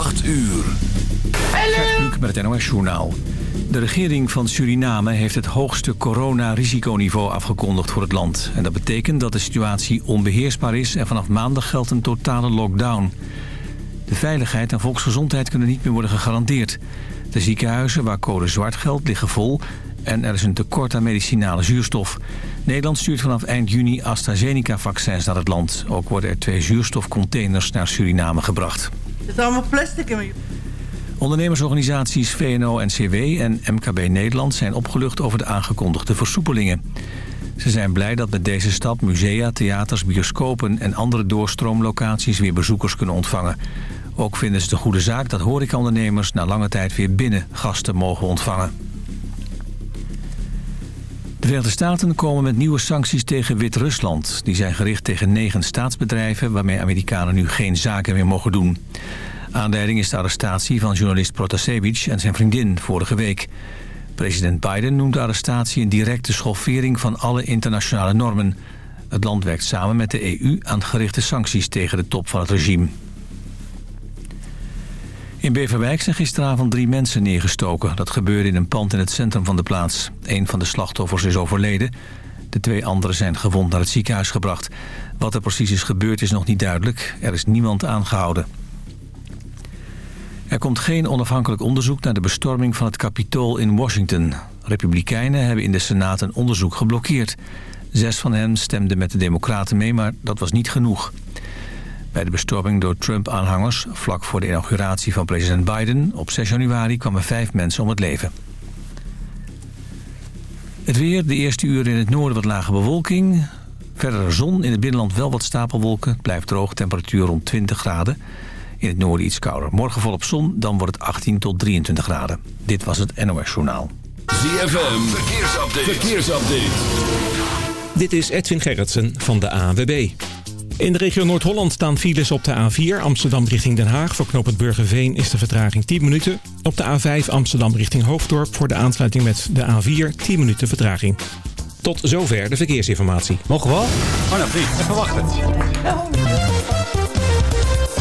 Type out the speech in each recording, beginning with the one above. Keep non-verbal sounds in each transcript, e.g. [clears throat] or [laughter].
8 uur. Met het NOS-journaal. De regering van Suriname heeft het hoogste coronarisiconiveau afgekondigd voor het land. En dat betekent dat de situatie onbeheersbaar is en vanaf maandag geldt een totale lockdown. De veiligheid en volksgezondheid kunnen niet meer worden gegarandeerd. De ziekenhuizen waar code zwart geldt liggen vol en er is een tekort aan medicinale zuurstof. Nederland stuurt vanaf eind juni AstraZeneca-vaccins naar het land. Ook worden er twee zuurstofcontainers naar Suriname gebracht. Is allemaal plastic in. Ondernemersorganisaties VNO-NCW en MKB Nederland zijn opgelucht over de aangekondigde versoepelingen. Ze zijn blij dat met deze stap musea, theaters, bioscopen en andere doorstroomlocaties weer bezoekers kunnen ontvangen. Ook vinden ze de goede zaak dat horecaondernemers na lange tijd weer binnen gasten mogen ontvangen. De Verenigde Staten komen met nieuwe sancties tegen Wit-Rusland. Die zijn gericht tegen negen staatsbedrijven waarmee Amerikanen nu geen zaken meer mogen doen. Aanleiding is de arrestatie van journalist Protasevich en zijn vriendin vorige week. President Biden noemt de arrestatie een directe schoffering van alle internationale normen. Het land werkt samen met de EU aan gerichte sancties tegen de top van het regime. In Beverwijk zijn gisteravond drie mensen neergestoken. Dat gebeurde in een pand in het centrum van de plaats. Een van de slachtoffers is overleden. De twee anderen zijn gewond naar het ziekenhuis gebracht. Wat er precies is gebeurd is nog niet duidelijk. Er is niemand aangehouden. Er komt geen onafhankelijk onderzoek naar de bestorming van het Capitool in Washington. Republikeinen hebben in de Senaat een onderzoek geblokkeerd. Zes van hen stemden met de Democraten mee, maar dat was niet genoeg. Bij de bestorming door Trump-aanhangers, vlak voor de inauguratie van president Biden... op 6 januari kwamen vijf mensen om het leven. Het weer, de eerste uren in het noorden wat lage bewolking. Verder zon, in het binnenland wel wat stapelwolken. Het blijft droog, temperatuur rond 20 graden. In het noorden iets kouder. Morgen volop zon, dan wordt het 18 tot 23 graden. Dit was het NOS Journaal. ZFM, verkeersupdate. verkeersupdate. Dit is Edwin Gerritsen van de ANWB. In de regio Noord-Holland staan files op de A4 Amsterdam richting Den Haag. Voor knooppunt Burgerveen is de vertraging 10 minuten. Op de A5 Amsterdam richting Hoofddorp voor de aansluiting met de A4 10 minuten vertraging. Tot zover de verkeersinformatie. Mogen we wel? Oh nou, vriend, even wachten.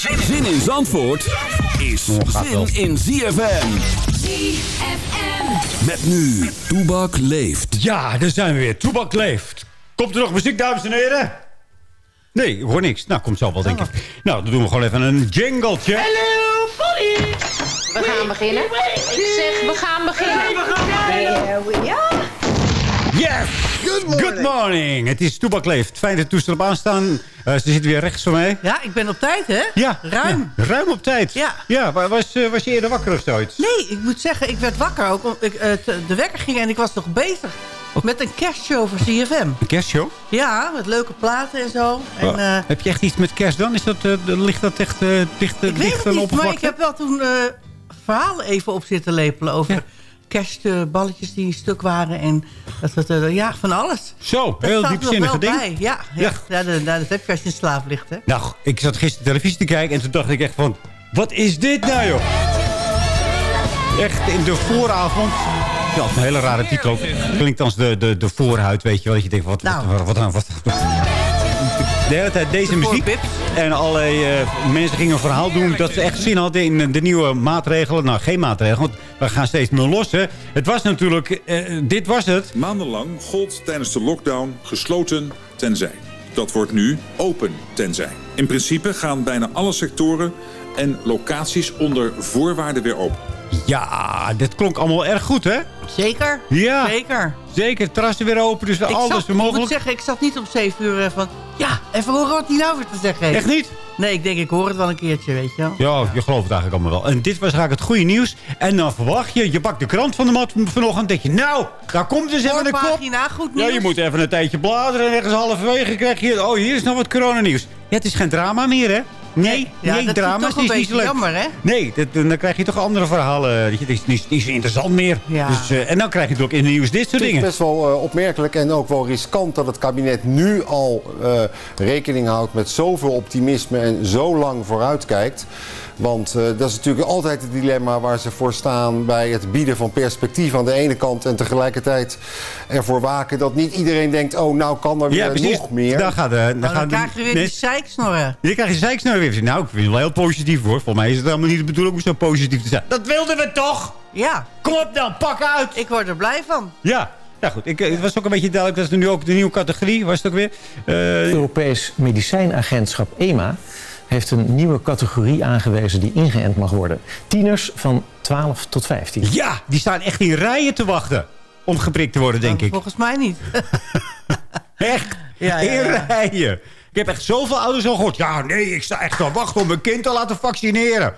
Zin in Zandvoort is zin in ZFM. ZFM. Met nu, Toebak leeft. Ja, daar zijn we weer. Toebak leeft. Komt er nog muziek, dames en heren? Nee, ik hoor niks. Nou, komt zo wel, denk ik. Nou, dan doen we gewoon even een jingletje. Hallo, Polly! We gaan beginnen. Ik zeg, we gaan beginnen. Here we are. Yes! Good morning. Good morning. Het is Toebak leeft. Fijn dat de toestel op aanstaan. Eh, ze zit weer rechts van mij. Ja, ik ben op tijd, hè? Ja. Ruim. ja, ruim op tijd. Ja. Ja, wa- was, eh, was je eerder wakker of zoiets? Nee, ik moet zeggen, ik werd wakker ook. Ik, eh, de wekker ging en ik was nog bezig met een kerstshow voor CFM. Een kerstshow? Ja, met leuke platen en zo. En, heb je echt iets met kerst dan? Is dat, ligt dat echt uh, dicht, ik weet dicht het aan niet, maar ik heb wel toen verhalen even op zitten lepelen over... Ja. Kerstballetjes die stuk waren en dat, dat, eh, ja, van alles. Zo, Dat heel diepzinnige ding. bij. Ja, ja. Ja. nou, dat heb je als je in slaap ligt, hè? Nou, ik zat gisteren televisie te kijken en toen dacht ik echt van... Wat is dit nou, joh? Echt in de vooravond. Ja, een hele rare titel. Klinkt als de, de, de voorhuid, weet je wel. Dat je denkt, wat, Nou. wat, wat, wat, wat, De hele tijd deze De muziek. En allerlei eh, mensen gingen een verhaal doen dat ze echt zin hadden in de nieuwe maatregelen. Nou, geen maatregelen, want we gaan steeds meer los. Hè. Het was natuurlijk, eh, dit was het. Maandenlang gold tijdens de lockdown gesloten tenzij. Dat wordt nu open tenzij. In principe gaan bijna alle sectoren en locaties onder voorwaarden weer open. Ja, dit klonk allemaal erg goed, hè? Zeker. Ja. Zeker. Zeker, terrassen weer open, dus Ik, alles zat, weer ik moet mogelijk. zeggen, ik zat niet om 7 uur eh, van... Ja, even horen wat hij nou weer te zeggen heeft. Echt niet? Nee, ik denk, ik hoor het wel een keertje, weet je wel. Ja, je gelooft het eigenlijk allemaal wel. En dit was eigenlijk het goede nieuws. En dan verwacht je, je pakt de krant van de mat vanochtend. denk je, nou, daar komt dus even een kop. Goed nieuws. Ja, je moet even een tijdje bladeren. En ergens halverwege krijg je, oh, hier is nog wat coronanieuws. Ja, het is geen drama meer, hè? Nee, Ja, nee dat is drama's toch een is niet leuk. jammer, hè? Nee, dat- dan krijg je toch andere verhalen. Het is niet, niet zo interessant meer. Ja. Dus, eh, en dan krijg je natuurlijk in het nieuws dit soort Het is dingen. best wel eh, opmerkelijk en ook wel riskant dat het kabinet nu al eh, rekening houdt met zoveel optimisme en zo lang vooruitkijkt. Want eh, dat is natuurlijk altijd het dilemma waar ze voor staan bij het bieden van perspectief aan de ene kant en tegelijkertijd ervoor waken dat niet iedereen denkt, oh nou kan er weer precies. nog meer. Dan, gaat, de, dan, Nou, dan gaan de- krijg je weer nee, die zeiksnorren. Dan krijg je zeiksnor weer. Nou, ik vind het wel heel positief hoor. Volgens mij is het helemaal niet de bedoeling om zo positief te zijn. Dat wilden we toch? Ja, Kom op dan, pak uit! ik word er blij van. Ja, ja goed. Ik, eh, het was ook een beetje duidelijk. Dat is nu ook de nieuwe categorie. Was het ook weer? Eh, Het Europees Medicijnagentschap EMA heeft een nieuwe categorie aangewezen die ingeënt mag worden. Tieners van 12 tot 15. ja, die staan echt in rijen te wachten. Om geprikt te worden, denk ik. Volgens mij niet. [laughs] Echt. Ja, ja, in rijen. Ik heb echt zoveel ouders al gehoord. Ja, nee, ik sta echt te wachten om mijn kind te laten vaccineren.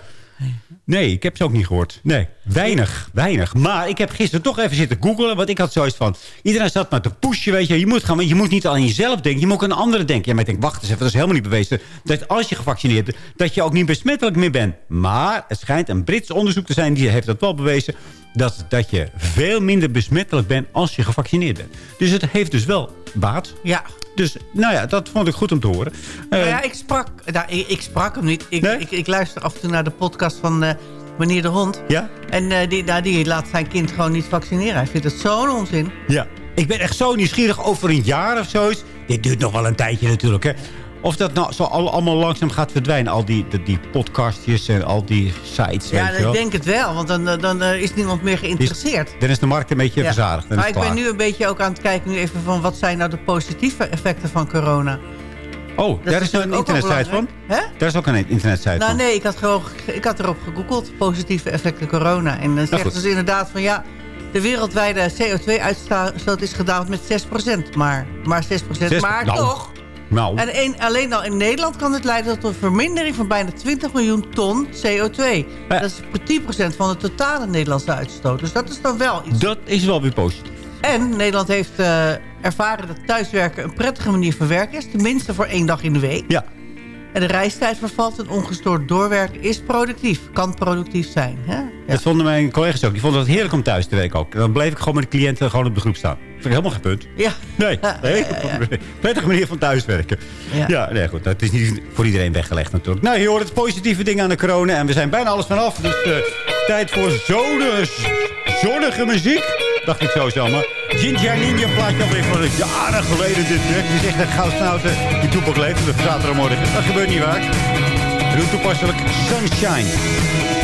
Nee, ik heb ze ook niet gehoord. Nee, weinig, weinig. Maar ik heb gisteren toch even zitten googlen. Want ik had zoiets van... Iedereen zat maar te pushen, weet je. Je moet, gaan, want je moet niet aan jezelf denken. Je moet ook aan anderen denken. Ja, maar ik denk, wacht eens even. Dat is helemaal niet bewezen. Dat als je gevaccineerd bent, dat je ook niet besmettelijk meer bent. Maar het schijnt een Brits onderzoek te zijn... die heeft dat wel bewezen... Dat, dat je veel minder besmettelijk bent als je gevaccineerd bent. Dus het heeft dus wel baat. Ja. Dus nou ja, dat vond ik goed om te horen. Eh, Nou ja, ik sprak, nou, ik, ik sprak hem niet. Ik, Nee? ik, ik luister af en toe naar de podcast van eh, meneer de Hond. ja? En eh, die, nou, die laat zijn kind gewoon niet vaccineren. Hij vindt het zo'n onzin. Ja. Ik ben echt zo nieuwsgierig over een jaar of zoiets. Dit duurt nog wel een tijdje natuurlijk, hè. Of dat nou zo al- allemaal langzaam gaat verdwijnen. Al die, die, die podcastjes en al die sites, Ja, weet je wel. ik denk het wel. Want dan, dan eh, is niemand meer geïnteresseerd. Dan is de markt een beetje Ja. verzadigd. Maar ik ben nu een beetje ook aan het kijken nu even van... wat zijn nou de positieve effecten van corona? Oh, Dat daar is een internetsite van? Hè? Daar is ook een internetsite Nou van. nee, ik had, gewoon, ik had erop gegoogeld. Positieve effecten corona. En dan zegt Nou, goed. ze dus inderdaad van ja... De wereldwijde CO2-uitstoot is gedaald met 6%. Maar, maar 6%. Zes- maar nou. toch. Nou, En een, alleen al in Nederland kan het leiden tot een vermindering van bijna 20 miljoen ton CO2. Ja. Dat is 10% van de totale Nederlandse uitstoot. Dus dat is dan wel iets. dat is wel weer positief. En Nederland heeft eh, ervaren dat thuiswerken een prettige manier van werken is. Tenminste voor één dag in de week. Ja. En de reistijd vervalt en ongestoord doorwerken is productief. Kan productief zijn. Hè? Ja. Dat vonden mijn collega's ook. Die vonden het heerlijk om thuis te werken ook. Dan bleef ik gewoon met de cliënten gewoon op de groep staan. Vind ik helemaal geen punt. Ja. Nee, nee. [laughs] ja, ja. [laughs] prettige manier van thuiswerken. Ja. Ja. nee, goed. Het is niet voor iedereen weggelegd natuurlijk. Nou, je hoort het positieve dingen aan de corona. En we zijn bijna alles vanaf. Dus eh, tijd voor zonnige, zonnige muziek. Dacht ik zo zomaar. Ginger Ninja plaatje alweer van jaren geleden dit. Het is echt een goudsnouten die toepak leeft op zaterdagmorgen. Dat gebeurt niet waar. Doe toepasselijk Sunshine.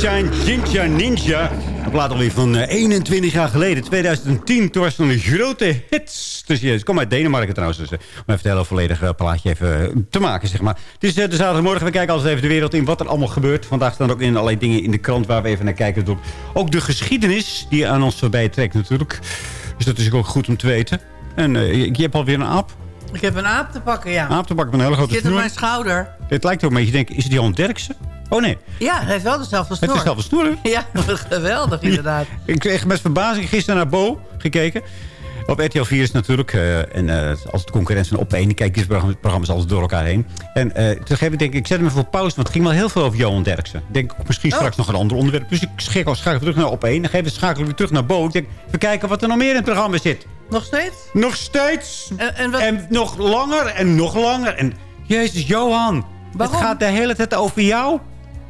Sunshine Ninja Ninja. Een plaat alweer van eh, 21 jaar geleden, 2010. Toen was het een grote hit. Dus kom uit Denemarken trouwens. Dus, eh, om even het hele volledige plaatje even eh, te maken, zeg maar. Het is eh, de zaterdagmorgen. We kijken altijd even de wereld in wat er allemaal gebeurt. Vandaag staan er ook in allerlei dingen in de krant waar we even naar kijken. Ook de geschiedenis die aan ons voorbij trekt natuurlijk. Dus dat is ook goed om te weten. En eh, je, hebt alweer een aap. Ik heb een aap te pakken, ja. Aap te pakken met een hele grote Zit op mijn schouder. Het lijkt ook een beetje, denk, is het Johan Derksen? Oh nee, Ja, hij heeft wel dezelfde het snor. is dezelfde snoer. hè? [laughs] Ja, geweldig inderdaad. Ik kreeg met verbazing gisteren naar Bo gekeken. Op RTL 4 is het natuurlijk. eh, en eh, als het concurrentie op één. Kijk deze programma's, altijd door elkaar heen. En eh toen ik denk ik, ik zet hem even voor pauze. Want het ging wel heel veel over Johan Derksen. Ik denk misschien Oh. straks nog een ander onderwerp. Dus ik schakel, schakel terug naar op één. Dan geef ik schakel weer terug naar Bo. Ik denk, even kijken wat er nog meer in het programma zit. Nog steeds? Nog steeds. En, en wat, En nog langer en nog langer. En Jezus, Johan. Waarom? Het gaat de hele tijd over jou.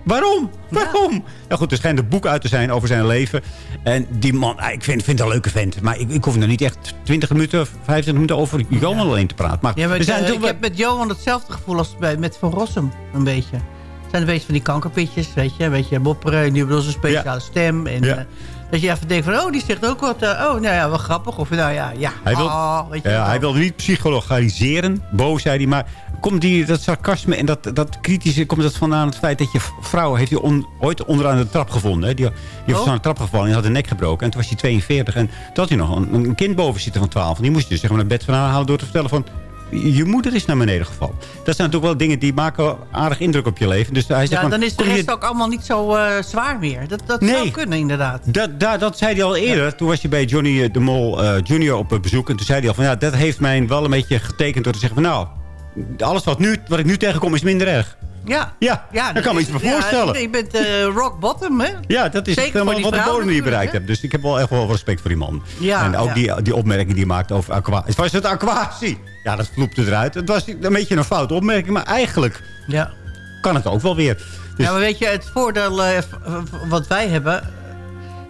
Waarom? Waarom? Nou goed, er schijnt een boek uit te zijn over zijn leven. En die man, ah, ik vind, vind het een leuke vent. Maar ik, ik hoef er niet echt 20 minuten of 25 minuten over Johan alleen te praten. Maar ja, maar ik, zijn ik natuurlijk heb met Johan hetzelfde gevoel als bij, met Van Rossum. Een beetje. Het zijn een beetje van die kankerpitjes, weet je. Een beetje mopperen. Nu bedoel ze een speciale stem. En, Ja. eh, dat je even denkt van, oh, die zegt ook wat. eh, oh, nou ja, wel grappig. Of nou ja, ja. Hij wil, ah, weet je ja, hij wilde niet psychologiseren, boos zei hij. Maar komt die, dat sarcasme en dat, dat kritische... komt dat vandaan het feit dat je vrouw... heeft on- ooit onderaan de trap gevonden. Hè? Die, die was Oh. aan de trap gevallen en had een nek gebroken. En toen was hij 42. En toen had hij nog een, een kind boven zitten van 12. En die moest je dus zeg maar, naar bed vandaan halen door te vertellen van... Je moeder is naar beneden gevallen. Dat zijn natuurlijk wel dingen die maken aardig indruk op je leven. Dus hij zegt Ja, van, dan is de je- rest ook allemaal niet zo eh, zwaar meer. Dat, dat Nee. zou kunnen, inderdaad. Dat, dat, dat zei hij al eerder. Toen was hij bij Johnny de Mol eh, Junior op eh, bezoek. En toen zei hij al van ja, dat heeft mij wel een beetje getekend door te zeggen van nou, alles wat, nu, wat ik nu tegenkom is minder erg. Ja. Ja, daar kan me iets bij voorstellen. Ja, je bent eh, rock bottom, hè? Ja, dat is Zeker voor helemaal die wat de bodem die je bereikt hebt. Dus ik heb wel echt wel respect voor die man. Ja, en ook ja. die, die opmerking die hij maakte over aquatie. Was het aquatie? Ja, dat vloepte eruit. Het was een beetje een foute opmerking. Maar eigenlijk Ja. kan het ook wel weer. Dus Ja, maar weet je, het voordeel eh, wat wij hebben...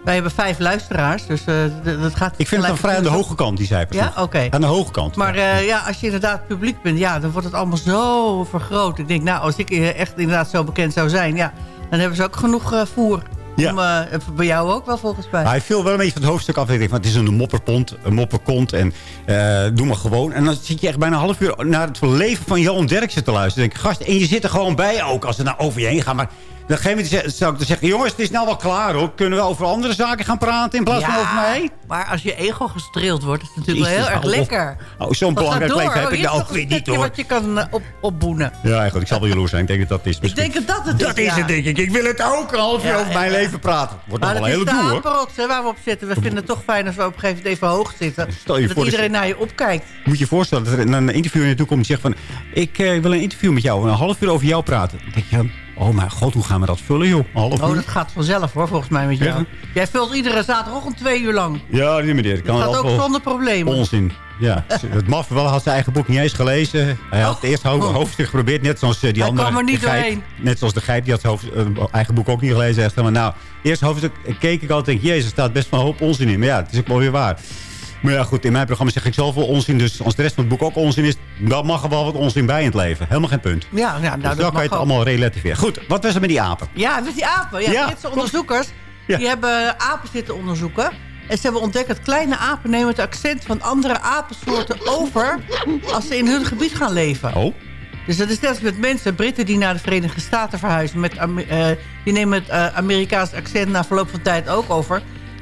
Wij hebben vijf luisteraars, dus eh, dat gaat... ik vind het dan vrij aan de hoge kant, die cijfers. Ja? Oké. Aan de hoge kant. Maar eh, ja, als je inderdaad publiek bent, ja, dan wordt het allemaal zo vergroot. Ik denk, nou, als ik eh, echt inderdaad zo bekend zou zijn, ja, dan hebben ze ook genoeg eh, voer. Ja. Om, bij jou ook wel, volgens mij. Hij viel wel een beetje van het hoofdstuk af. Ik denk, het is een mopperpont, een mopperkont. En doe maar gewoon. En dan zit je echt bijna een half uur naar het leven van Johan Derksen te luisteren. Dan denk ik, gast, en je zit er gewoon bij ook als het nou over je heen gaat. Maar gegeven moment zou ik dan zeggen... jongens, het is nou wel klaar hoor. Kunnen we over andere zaken gaan praten in plaats van over mij? maar als je ego gestreeld wordt, is het natuurlijk wel heel erg lekker. Oh, zo'n Wat belangrijk leven heb Oh, ik is nou ook weer niet hoor. wat je kan eh, op, opboenen. Ja, goed, ik zal wel jaloers zijn. Ik denk dat dat is. Ik denk dat dat het is, Dat is het, denk ik. Ik wil het ook een half uur Ja, over mijn leven praten. Wordt nog Maar wel een het is hele de doel, hoor. apenrots hè, waar we op zitten. We vinden het toch fijn als we op een gegeven moment even hoog zitten. Stel je dat voor iedereen naar je opkijkt. Moet je je voorstellen dat er een interview naartoe komt die zegt van... ik eh, wil een interview met jou, een half uur over jou praten. Dan denk je, oh mijn god, hoe gaan we dat vullen, joh? Half Oh, dat gaat vanzelf hoor, volgens mij met jou. Ja. Jij vult iedere zaterdagochtend twee uur lang. Ja, die meneer. Dat kan gaat ook zonder problemen. Onzin. Ja, [laughs] het maf wel had zijn eigen boek niet eens gelezen. Hij had het eerste ho- Oh. hoofdstuk geprobeerd, net zoals eh, die Hij andere. kwam er niet doorheen. Net zoals de gijp, die had zijn eh, eigen boek ook niet gelezen. Echt, maar nou, eerste hoofdstuk keek ik altijd denk, jezus, er staat best wel een hoop onzin in. Maar ja, het is ook wel weer waar. Maar ja, goed, in mijn programma zeg ik zoveel onzin. Dus als de rest van het boek ook onzin is, dan mag er wel wat onzin bij in het leven. Helemaal geen punt. Ja, ja nou, dus dat dan kan je het ook. allemaal relativeren. Goed, wat was er met die apen? Ja, met die apen. Ja, Ja, Britse onderzoekers Ja. die hebben apen zitten onderzoeken. En ze hebben ontdekt dat kleine apen nemen het accent van andere apensoorten over... als ze in hun gebied gaan leven. Oh? Dus dat is net als met mensen, Britten die naar de Verenigde Staten verhuizen. Met, eh, die nemen het eh, Amerikaans accent na verloop van tijd ook over.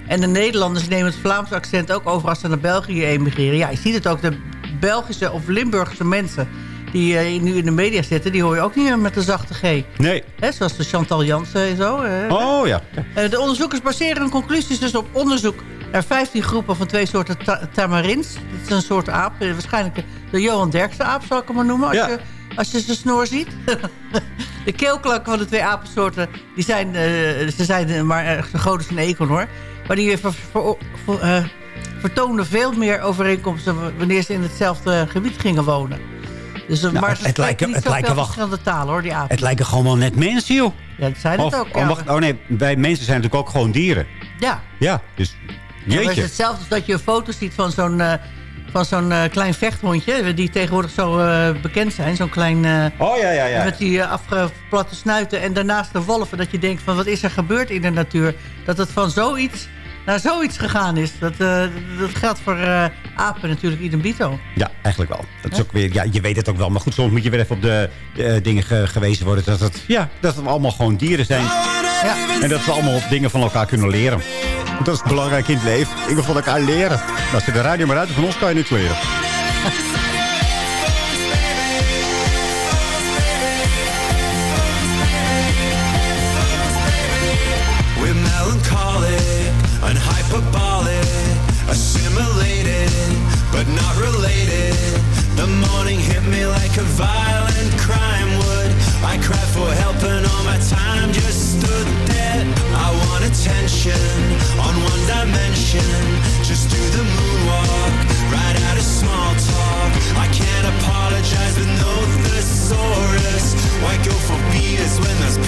En de Nederlanders nemen het Vlaamse accent ook over als ze naar België emigreren. Ja, je ziet het ook, de Belgische of Limburgse mensen die eh, nu in de media zitten... die hoor je ook niet meer met de zachte G. Nee. Hè, zoals de Chantal Jansen en zo. eh. Oh ja. Eh, de onderzoekers baseren hun conclusies dus op onderzoek... naar 15 groepen van twee soorten ta tamarins. Dat is een soort aap. Waarschijnlijk de Johan Derksen aap, zal ik hem maar noemen. Als, Ja. je, als je zijn snor ziet. [laughs] de keelklanken van de twee apensoorten... Die zijn, ze zijn maar groot als een eekhoorn, hoor. Maar die ver, ver, eh, vertoonden veel meer overeenkomsten... wanneer ze in hetzelfde gebied gingen wonen. Dus, nou, maar het, lijken, het lijken verschillende talen, hoor, die apen. Het lijken gewoon wel net mensen, joh. Ja, dat zijn het ook, oh, ja. Wacht, oh nee, wij mensen zijn natuurlijk ook gewoon dieren. Ja. Ja, dus jeetje. Ja, het is hetzelfde als dat je een foto ziet van zo'n... Eh, van zo'n eh, klein vechthondje, die tegenwoordig zo bekend zijn. Zo'n klein... Oh, ja, ja, ja. Met die afgeplatte snuiten en daarnaast de wolven. Dat je denkt van, wat is er gebeurd in de natuur? Dat het van zoiets naar zoiets gegaan is. Dat, eh, dat geldt voor eh, apen natuurlijk, idem dito. Ja, eigenlijk wel. Dat is ook weer, ja, je weet het ook wel. Maar goed, soms moet je weer even op de eh, dingen gewezen worden. Dat het, ja, dat het allemaal gewoon dieren zijn. Ja. En dat we allemaal dingen van elkaar kunnen leren. Dat is belangrijk in het leven. Ik wil van elkaar leren. Nou, als je de radio maar uit van ons kan je niks leren. [laughs] violent crime would. I cried for help and all my time just stood there. I want attention on one dimension. Just do the moonwalk, right out of small talk. I can't apologize with no thesaurus. Why go for beers when there's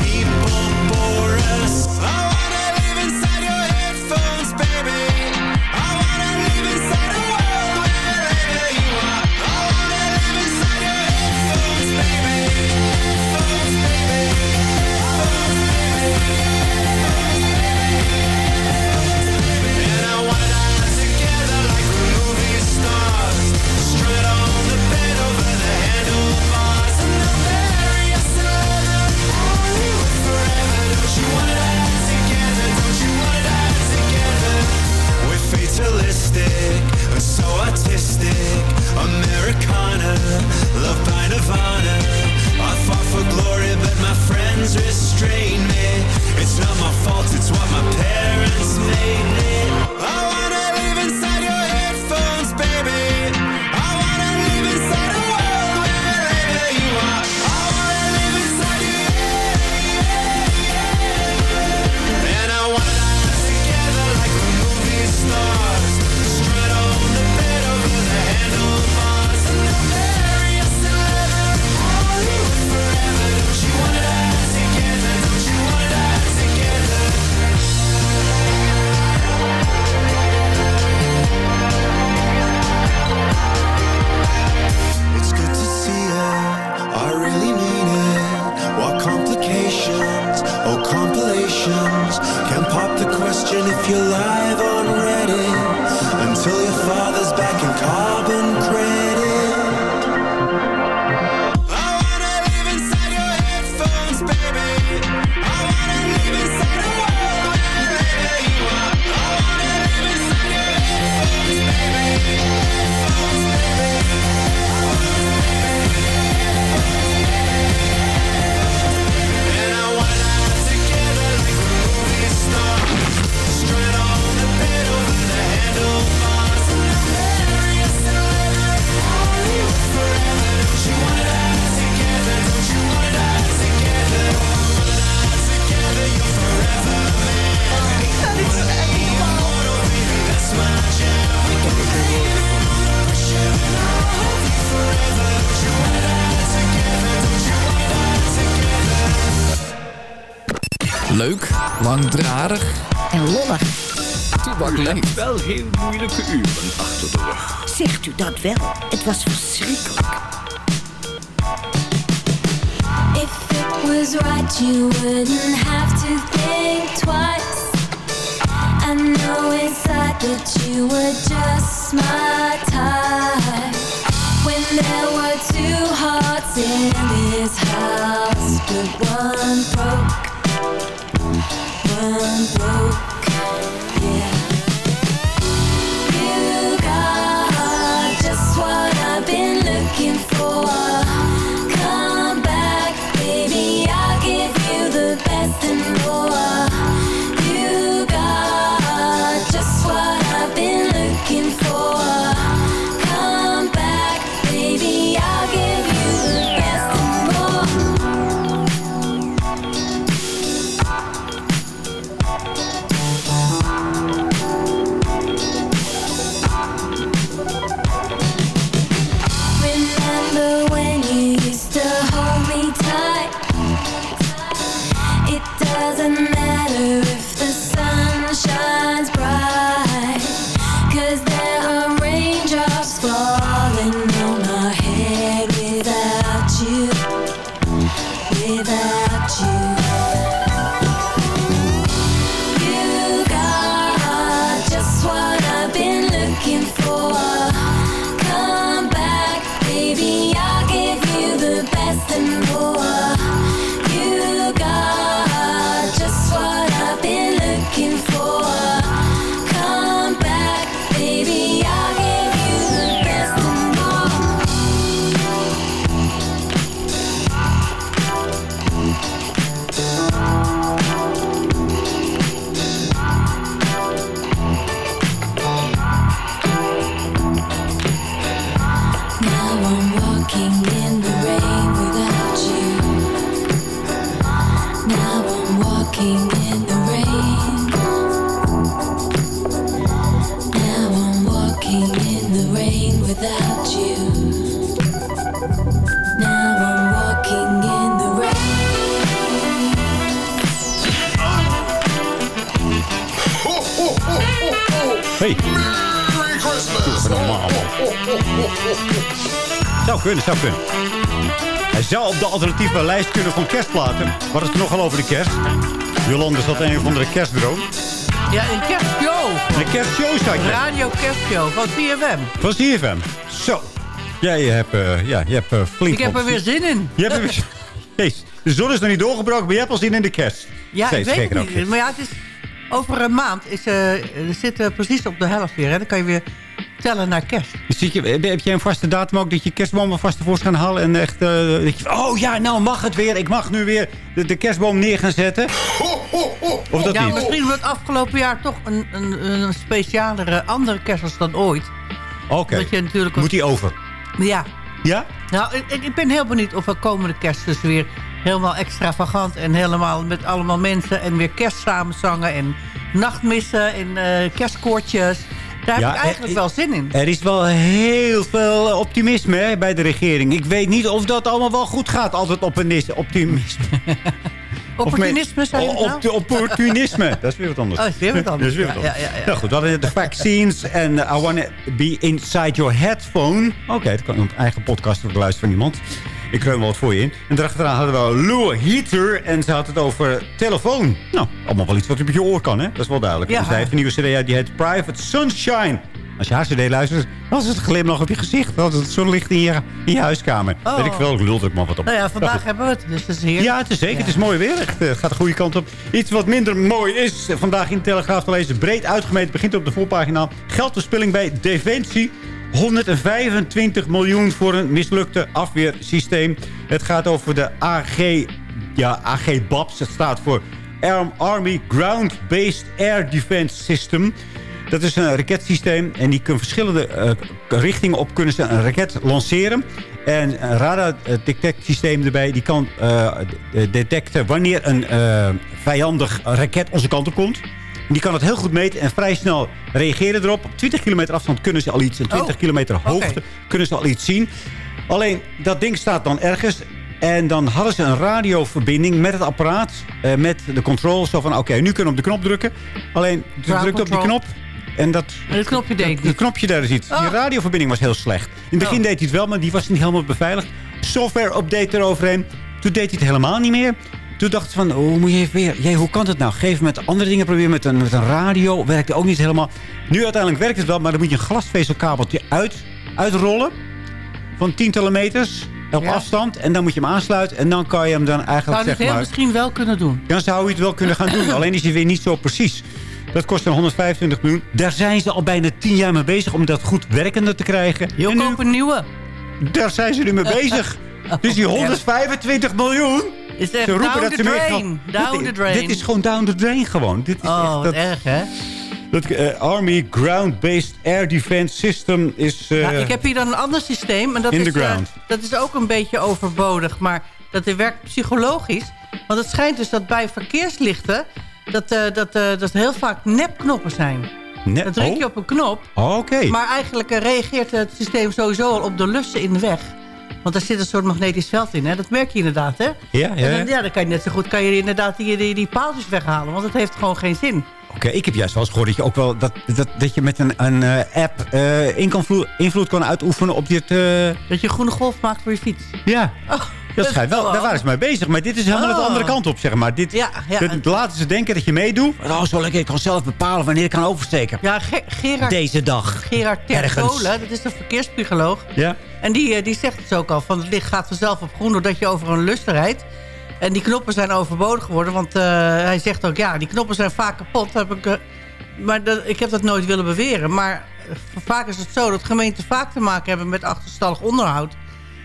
Nee. Wel heel moeilijke uren achter de rug. Zegt u dat wel? Het was verschrikkelijk. If it was right, you wouldn't have to think twice. I know inside that you were just my type. When there were two hearts in this house, but one broke, one broke. doesn't matter. Zou kunnen, zou kunnen. Hij zou op de alternatieve lijst kunnen van kerstplaten. Wat is er nogal over de kerst? Jolande zat een van de kerstdroom. Ja, een kerstshow. Een kerstshow zat je. Radio kerstshow van CFM. Van CFM. Zo. Jij hebt, eh, ja, je hebt eh, flink... Ik heb er weer zin in. Je hebt er weer... [laughs] Jezus, de zon is nog niet doorgebroken, maar je hebt al zin in de kerst. Ja, Steeds ik weet het niet. Maar ja, het is, over een maand is, eh er zit eh, precies op de helft weer. Hè. Dan kan je weer tellen naar kerst. Zit je, heb jij een vaste datum ook dat je kerstboom vast tevoorschijn gaan halen? En echt, eh, dat je, oh ja, nou mag het weer. Ik mag nu weer de, de kerstboom neer gaan zetten. [laughs] Of dat ja, niet? misschien wordt afgelopen jaar toch een, een, een specialere, andere kerst dan ooit. Oké, Dat je natuurlijk moet die over? Ja. Ja? Nou, ik, ik ben heel benieuwd of we komende kerst dus weer helemaal extravagant... en helemaal met allemaal mensen en weer kerst samenzangen... en nachtmissen en eh, kerstkoortjes. Daar heb Ja, ik eigenlijk eh, wel zin in. Er is wel heel veel optimisme hè, bij de regering. Ik weet niet of dat allemaal wel goed gaat. Altijd optimisme. optimisme. Opportunisme, zei je nou? opportunisme. Dat is weer wat anders. Oh, [laughs] dat is weer wat anders. Dat is weer wat anders. ja, ja, ja. Nou goed, we hadden de vaccines en uh, I Wanna Be Inside Your Headphone. Oké, dat kan op eigen podcast voor de luister van iemand. Ik kreun wel wat voor je in. En daarachteraan hadden we Lou Heater en ze had het over telefoon. Nou, allemaal wel iets wat op je oor kan, hè? Dat is wel duidelijk. Ja. Dus hij heeft een nieuwe cd uit, die heet Private Sunshine. Als je haar cd luistert, dan is het glimlach op je gezicht. Dan is het zo licht in je, in je huiskamer. Oh. Weet ik wel, ik lul ook maar wat op. Nou ja, vandaag hebben we het, dus dat is heerlijk. Ja, het is zeker. Het is mooi weer. Echt, eh, Het gaat de goede kant op. Iets wat minder mooi is. Vandaag in de Telegraaf te lezen. Breed uitgemeten. Begint op de voorpagina. Geldverspilling bij Defensie. 125 miljoen voor een mislukte afweersysteem. Het gaat over de AG... Ja, AG BAPS. Het staat voor Arm Army Ground Based Air Defense System. Dat is een raketsysteem en die kunnen verschillende eh, richtingen op kunnen ze een raket lanceren. En een radar-detectsysteem erbij, die kan de- detecten wanneer een eh, vijandig raket onze kant op komt. Die kan het heel goed meten en vrij snel reageren erop. Op 20 kilometer afstand kunnen ze al iets. En 20 Oh, kilometer hoogte kunnen ze al iets zien. Alleen, dat ding staat dan ergens. En dan hadden ze een radioverbinding met het apparaat. eh, met de control. Zo van, oké, nu kunnen we op de knop drukken. Alleen, Ground drukt op die knop. En dat, En het knopje deed het knopje daar is iets. Die Oh. radioverbinding was heel slecht. In het begin Oh. deed hij het wel, maar die was niet helemaal beveiligd. Software update eroverheen. Toen deed hij het helemaal niet meer. Toen dacht ze van, hoe moet je even weer... Jij, hoe kan het nou? Geef met andere dingen proberen. Met een, met een radio. Werkte ook niet helemaal. Nu uiteindelijk werkt het wel. Maar dan moet je een glasvezelkabeltje uit, uitrollen. Van tientallen meters. Op Ja. afstand. En dan moet je hem aansluiten. En dan kan je hem dan eigenlijk Zou heel maar... misschien wel kunnen doen. Dan zou je het wel kunnen gaan doen. [laughs] Alleen is hij weer niet zo precies. Dat kost een 125 miljoen. Daar zijn ze al bijna 10 jaar mee bezig om dat goed werkende te krijgen. Je koopt een nieuwe. daar zijn ze nu mee [laughs] bezig. Dus die 125 miljoen. Is echt Ze roepen down dat the drain. Down dit, the drain. Dit is gewoon down the drain gewoon. Dit is Oh, echt dat, erg, hè? dat eh, Army Ground Based Air Defense System is... eh, Ja, ik heb hier dan een ander systeem. En dat, In is, the eh, ground. dat is ook een beetje overbodig. Maar dat werkt psychologisch. Want het schijnt dus dat bij verkeerslichten... dat, dat, dat heel vaak nepknoppen zijn. net- Dan druk je oh, op een knop. Oké. Maar eigenlijk reageert het systeem sowieso al op de lussen in de weg. Want daar zit een soort magnetisch veld in. Hè? Dat merk je inderdaad. Hè? Ja, ja, En ja. dan, ja, dan kan je net zo goed kan je inderdaad die, die, die paaltjes weghalen. Want het heeft gewoon geen zin. Oké, ik heb juist wel eens gehoord dat je ook wel... dat, dat, dat je met een, een eh, app eh, in kan vloe- invloed kan uitoefenen op dit... eh, Dat je groene golf maakt voor je fiets. ja, Oh, dat schijnt wel. Daar waren ze mee bezig. Maar dit is helemaal Oh. de andere kant op, zeg maar. Dit, Ja, ja. dit laten ze denken dat je meedoet. Oh, zo lekker. Ik kan zelf bepalen wanneer ik kan oversteken. Ja, Ge- Gerard, Deze dag. Gerard. Terkolen, dat is de verkeerspsycholoog. Ja. En die, die zegt het ook al, van het licht gaat vanzelf op groen... doordat je over een lust rijdt. En die knoppen zijn overbodig geworden. Want eh, hij zegt ook, ja, die knoppen zijn vaak kapot. Heb ik, eh, maar dat, ik heb dat nooit willen beweren. Maar eh, vaak is het zo dat gemeenten vaak te maken hebben... met achterstallig onderhoud.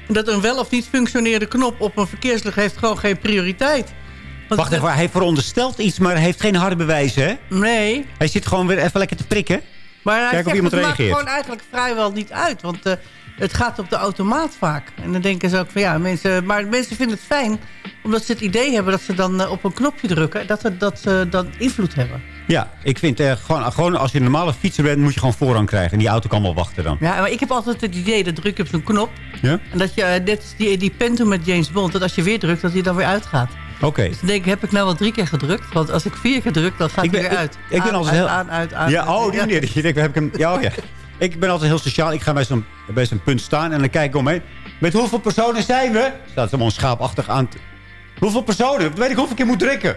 En dat een wel of niet functionerende knop op een verkeerslicht... heeft gewoon geen prioriteit. Want Wacht even, hij veronderstelt iets, maar heeft geen harde bewijzen, hè? Nee, Hij zit gewoon weer even lekker te prikken. Maar hij Kijken of iemand het maakt reageert. gewoon eigenlijk vrijwel niet uit. Want het gaat op de automaat vaak. En dan denken ze ook van ja, mensen... Maar mensen vinden het fijn, omdat ze het idee hebben... dat ze dan eh, op een knopje drukken... dat, ze, dat ze dan invloed hebben. Ja, ik vind eh, gewoon, gewoon als je een normale fietser bent... moet je gewoon voorrang krijgen. En die auto kan wel wachten dan. Ja, maar ik heb altijd het idee, dat druk je op zo'n knop. Ja? En dat je, eh, net die, die met James Bond... dat als je weer drukt, dat hij dan weer uitgaat. Oké. Dus dan denk ik, heb ik nou wel drie keer gedrukt? Want als ik vier keer druk, dan gaat Ik ben- hij weer ik- uit. ik ben Aan, altijd uit, heel- Aan, uit, aan. Ja, oh, die Ja. meneer. die- Ik heb hem, ja, oh ja. [laughs] Ik ben altijd heel sociaal. Ik ga bij zo'n bij zo'n punt staan en dan kijk ik omheen. Met hoeveel personen zijn we? Staat ze allemaal schaapachtig aan. Hoeveel personen? Weet ik hoeveel ik je moet drukken.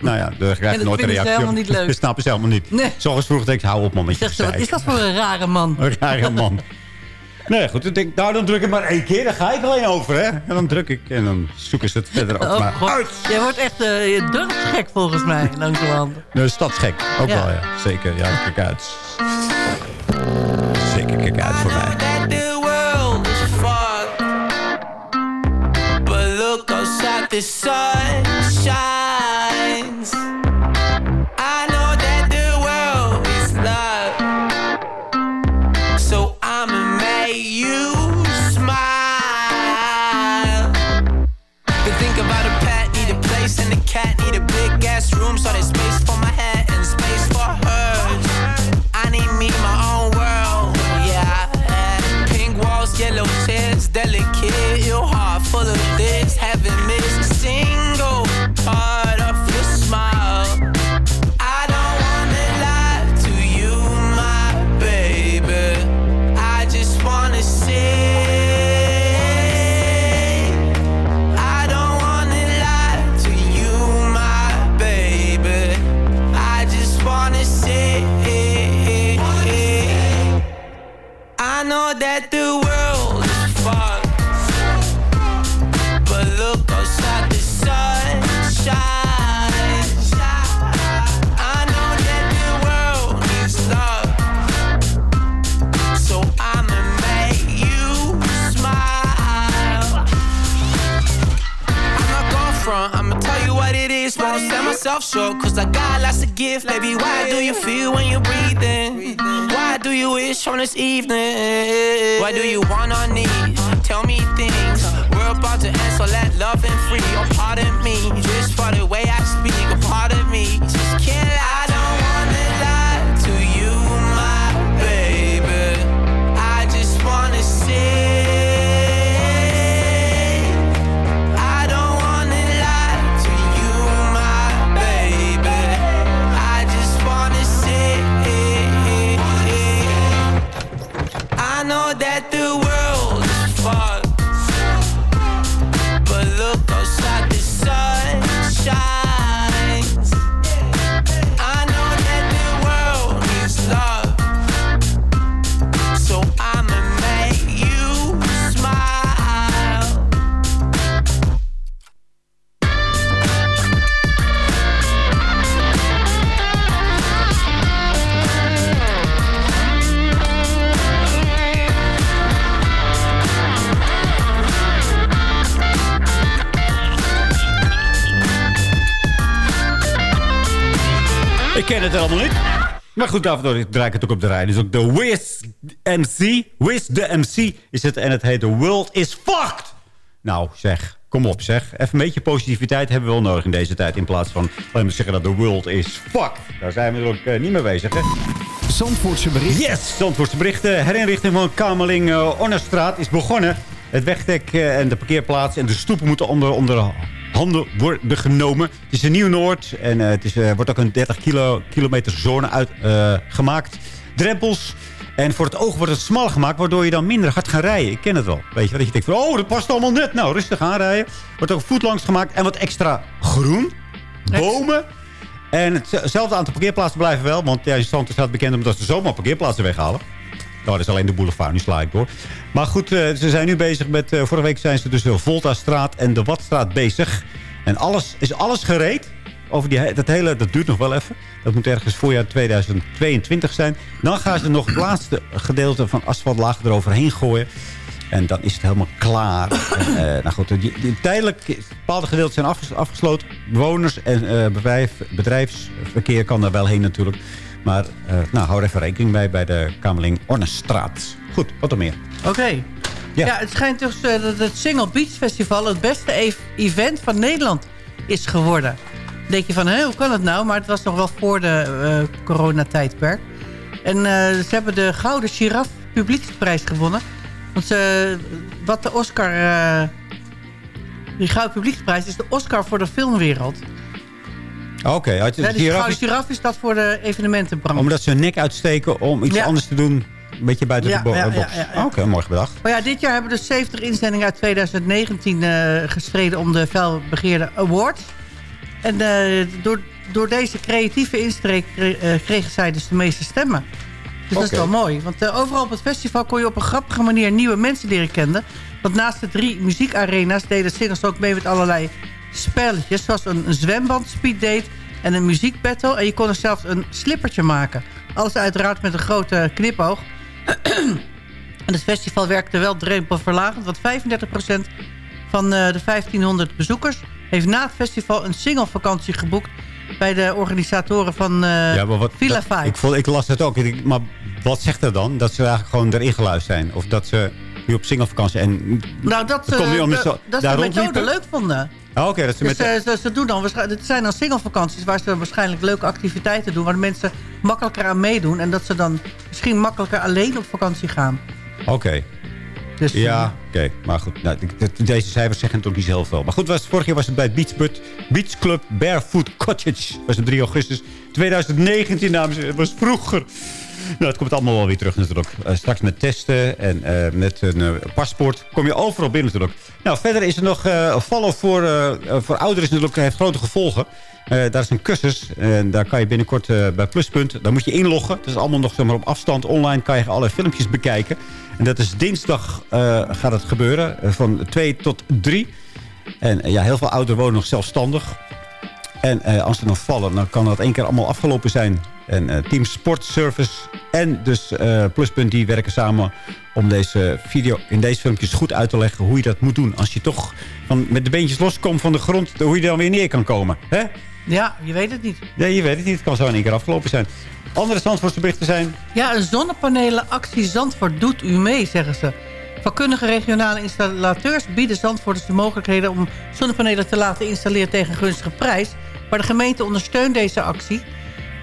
Nou ja, dan krijg je nooit een reactie. helemaal niet leuk. [laughs] Dat snappen ze helemaal niet. Nee. Zoals vroeg denk ik, hou op man met je Zegt ze, wat is dat voor een rare man? [laughs] Een rare man. [laughs] Nee, goed. Dan denk ik, nou, dan druk ik maar één keer. Daar ga ik alleen over, hè. En dan druk ik en dan zoeken ze het verder ook Oh, maar God. uit. Jij wordt echt uh, dorpsgek volgens mij, langzamerhand. De stadsgek. Ook Ja. wel, ja. Zeker. Ja, kijk uit. Zeker, kijk uit voor mij. But look outside, the sun and free. Ik ken het allemaal niet. Maar goed, af en toe draai ik het ook op de rij. Dus ook de Wiz MC. Wiz de MC is het. En het heet The World is Fucked. Nou, zeg. Kom op, zeg. Even een beetje positiviteit hebben we wel nodig in deze tijd. In plaats van alleen maar zeggen dat the world is fucked. Daar zijn we ook eh, niet mee bezig, hè? Zandvoortse berichten. Yes, Zandvoortse berichten. Herinrichting van Kamerling uh, Ornerstraat is begonnen. Het wegdek eh, en de parkeerplaats en de stoepen moeten onder, onder handen worden genomen. Het is een nieuw Noord en eh, het is, eh, wordt ook een 30 kilo, kilometer zone uitgemaakt. Drempels. En voor het oog wordt het smal gemaakt, waardoor je dan minder hard gaat rijden. Ik ken het wel. Weet je, wat? dat je denkt van, oh, dat past allemaal net. Nou, rustig aanrijden. Wordt ook voet langs gemaakt en wat extra groen. Bomen. En hetzelfde aantal parkeerplaatsen blijven wel. Want ja, Zand staat bekend omdat ze zomaar parkeerplaatsen weghalen. Nou, dat is alleen de boulevard. Nu sla ik door. Maar goed, uh, ze zijn nu bezig met... Uh, vorige week zijn ze dus de Volta-straat en de Watstraat bezig. En alles, is alles gereed. Over die, dat hele, dat duurt nog wel even. Dat moet ergens voorjaar 2022 zijn. Dan gaan ze nog het laatste gedeelte van asfaltlaag eroverheen gooien. En dan is het helemaal klaar. en, nou goed, die, die, tijdelijk bepaalde gedeelten zijn afges, afgesloten. Bewoners en bedrijf, bedrijfsverkeer kan daar wel heen natuurlijk. Maar uh, nou, hou er even rekening mee bij de Kamerling Ornestraat. Goed, wat er meer? Oké. Okay. Ja. ja. het schijnt dus uh, dat het Single Beach Festival... het beste e event van Nederland is geworden. denk je van, hoe kan het nou? Maar het was nog wel voor de eh, coronatijdperk. En eh, ze hebben de Gouden Giraffe Publieksprijs gewonnen. Want ze, wat de Oscar... eh, die Gouden Publieksprijs is de Oscar voor de filmwereld. Oké, de giraffe Gouden is- dat voor de evenementenbranche. omdat ze hun nek uitsteken om iets Ja. anders te doen. Een beetje buiten Ja, de bo- ja, box. ja. Oké, mooi bedacht. Maar ja, dit jaar hebben dus 70 inzendingen uit 2019 eh, gestreden om de felbegeerde award. En eh, door, door deze creatieve insteek eh, kregen zij dus de meeste stemmen. Dus dat is wel mooi. Want eh, overal op het festival kon je op een grappige manier nieuwe mensen leren kennen. Want naast de drie muziekarena's deden zingers ook mee met allerlei spelletjes. Zoals een, zwemband, speeddate en een muziekbattle. En je kon er zelfs een slippertje maken. Alles uiteraard met een grote knipoog. En het festival werkte wel drempelverlagend. Want 35% van eh, de 1500 bezoekers... heeft na het festival een single-vakantie geboekt... bij de organisatoren van eh ja, maar wat, Villa dat- Five. ik, vond, ik las het ook. Ik maar wat zegt dat dan? Dat ze eigenlijk gewoon erin geluisterd zijn? Of dat ze nu op singlevakantie en... Nou, dat, komt ze nu om de, zo- dat ze de methode leuk vonden. Dat ze Dus met... eh, ze, ze doen dan, dit zijn dan single-vakanties... waar ze waarschijnlijk leuke activiteiten doen... waar de mensen makkelijker aan meedoen... en dat ze dan misschien makkelijker alleen op vakantie gaan. Oké. Dus, Ja, oké. Maar goed, nou, deze cijfers zeggen natuurlijk niet zo heel veel. Maar goed, was, vorig jaar was het bij het Beach, But- Beach Club Barefoot Cottage. was op 3 augustus 2019, dames. Het was vroeger. Nou, het komt allemaal wel weer terug natuurlijk. Eh, straks met testen en eh, met een eh, paspoort kom je overal binnen natuurlijk. Nou, verder is er nog uh, follow voor, voor ouderen natuurlijk, heeft grote gevolgen. Daar is een cursus en daar kan je binnenkort bij Pluspunt. Daar moet je inloggen. Het is allemaal nog zeg op afstand. Online kan je alle filmpjes bekijken. En dat is dinsdag gaat het gebeuren. van 2 tot 3. En ja, heel veel ouderen wonen nog zelfstandig. En eh, als ze nog vallen, dan kan dat één keer allemaal afgelopen zijn. En eh, Team Sport Service en dus eh, Pluspunt, die werken samen om deze video, in deze filmpjes goed uit te leggen hoe je dat moet doen. Als je toch van, met de beentjes loskomt van de grond, hoe je dan weer neer kan komen. Hè? Ja, je weet het niet. Ja, je weet het niet. Het kan zo in één keer afgelopen zijn. Andere Zandvoortse berichten zijn... Ja, een zonnepanelenactie Zandvoort doet u mee, zeggen ze. Vakkundige regionale installateurs bieden Zandvoorters de mogelijkheden... om zonnepanelen te laten installeren tegen een gunstige prijs. Maar de gemeente ondersteunt deze actie.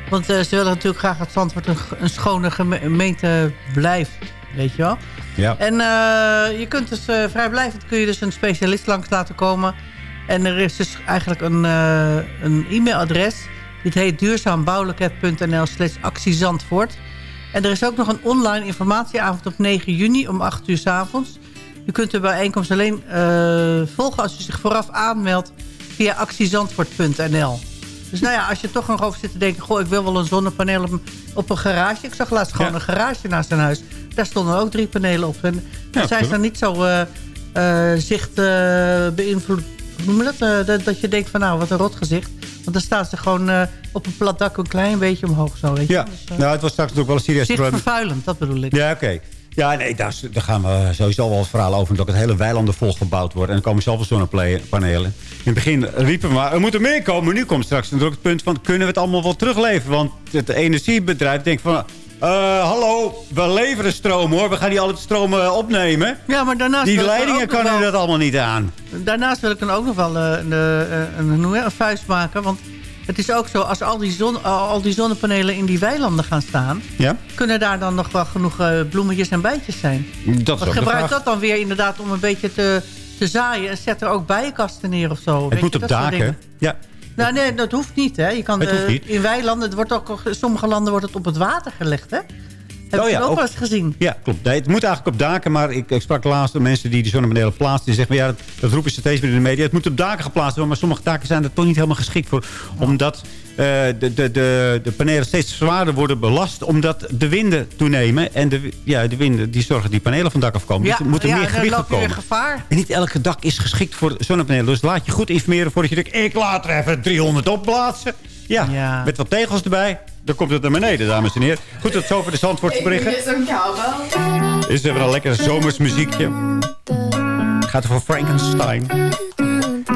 Want eh, ze willen natuurlijk graag dat Zandvoort een, een schone geme- gemeente blijft. Weet je wel? Ja. En eh, je kunt dus eh, vrijblijvend kun je dus een specialist langs laten komen. En er is dus eigenlijk een, een e-mailadres. Dit heet duurzaambouwelijkheid.nl slash actiezandvoort. En er is ook nog een online informatieavond op 9 juni om 8 uur s avonds. U kunt de bijeenkomst alleen volgen als u zich vooraf aanmeldt via actiezandvoort.nl. Dus nou ja, als je toch nog over zit te denken... goh, ik wil wel een zonnepaneel op, op een garage. Ik zag laatst gewoon Ja. een garage naast zijn huis. Daar stonden ook drie panelen op. En Ja, zijn ze dan niet zo eh, eh, zicht eh, beïnvloed... Dat? Dat? Dat je denkt van nou, wat een rot gezicht. Want dan staan ze gewoon op een plat dak een klein beetje omhoog. Zo, weet je? Ja, Dus, nou, het was straks natuurlijk wel een serieus probleem. zichtvervuilend, dat bedoel ik. Ja, oké. Ja, nee, daar, daar gaan we sowieso wel het verhaal over. Dat het hele weilanden volgebouwd wordt. En er komen zoveel zonnepanelen. In het begin riepen we maar, er moet er meer komen. Nu komt straks natuurlijk het punt van, kunnen we het allemaal wel terugleveren? Want het energiebedrijf denkt van... eh, hallo, we leveren stroom hoor. We gaan die alle stroom eh, opnemen. Ja, maar daarnaast Die leidingen kunnen wel- dat allemaal niet aan. Daarnaast wil ik dan ook nog wel eh, een, een, een vuist maken. Want het is ook zo, als al die, zon, al die zonnepanelen in die weilanden gaan staan... Ja? kunnen daar dan nog wel genoeg eh, bloemetjes en bijtjes zijn. Dat is gebruik dat dan weer inderdaad om een beetje te, te zaaien... en zet er ook bijenkasten neer of zo. Het weet moet je, op daken. Ja. Nou, nee, dat hoeft niet. Hè. Je kan, eh. In weilanden, het wordt ook, sommige landen wordt het op het water gelegd. Hè? Heb Oh je ja, ook ook- wel eens gezien? Ja, klopt. Nee, het moet eigenlijk op daken, maar ik, ik sprak laatst met mensen die die zonnepanelen plaatsen. Die zeggen, ja, dat, dat roepen ze steeds weer in de media. Het moet op daken geplaatst worden, maar sommige daken zijn er toch niet helemaal geschikt voor. Omdat eh, de, de, de, de panelen steeds zwaarder worden belast, omdat de winden toenemen. En de, ja, de winden die zorgen die panelen van dak afkomen. Ja, dus er moet er ja, meer gewicht op komen. gevaar. En niet elke dak is geschikt voor zonnepanelen. Dus laat je goed informeren voordat je denkt, ik laat er even 300 op plaatsen. Ja, Ja. met wat tegels erbij. Dan komt het naar beneden, dames en heren. Goed, tot zover de Zandvoortse berichten. cowbell. Is even een lekker zomers muziekje. Gaat over Frankenstein.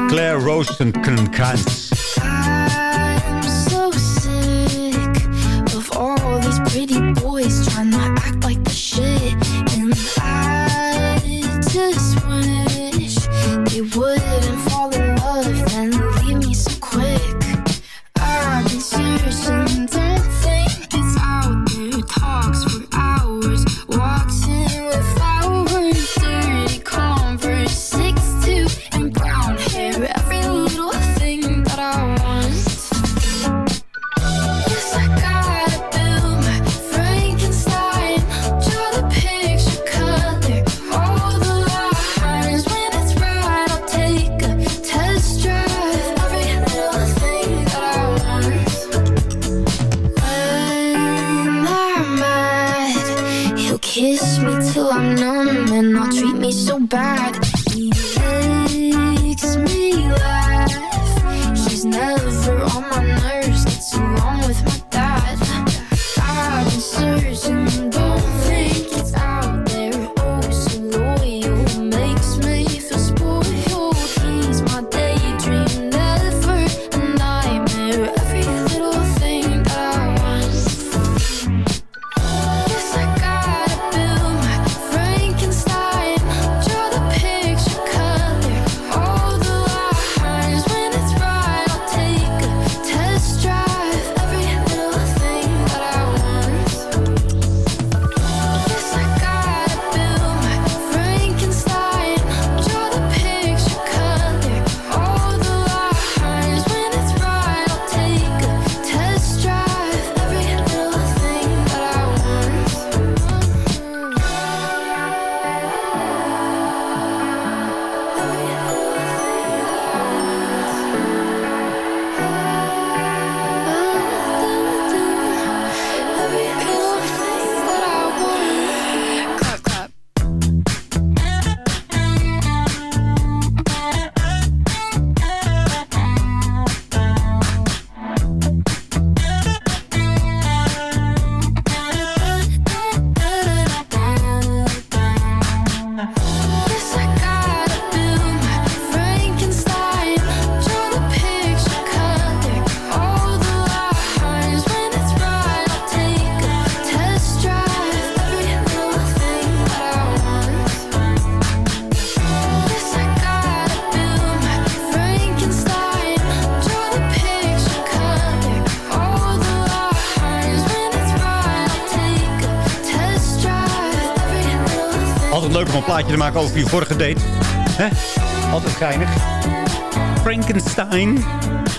Claire Rosenkrantz. I'm so sick of all these pretty boys trying to act like the shit. And I just wish they wouldn't back. Plaatje te maken over je vorige date. Altijd geinig. Frankenstein.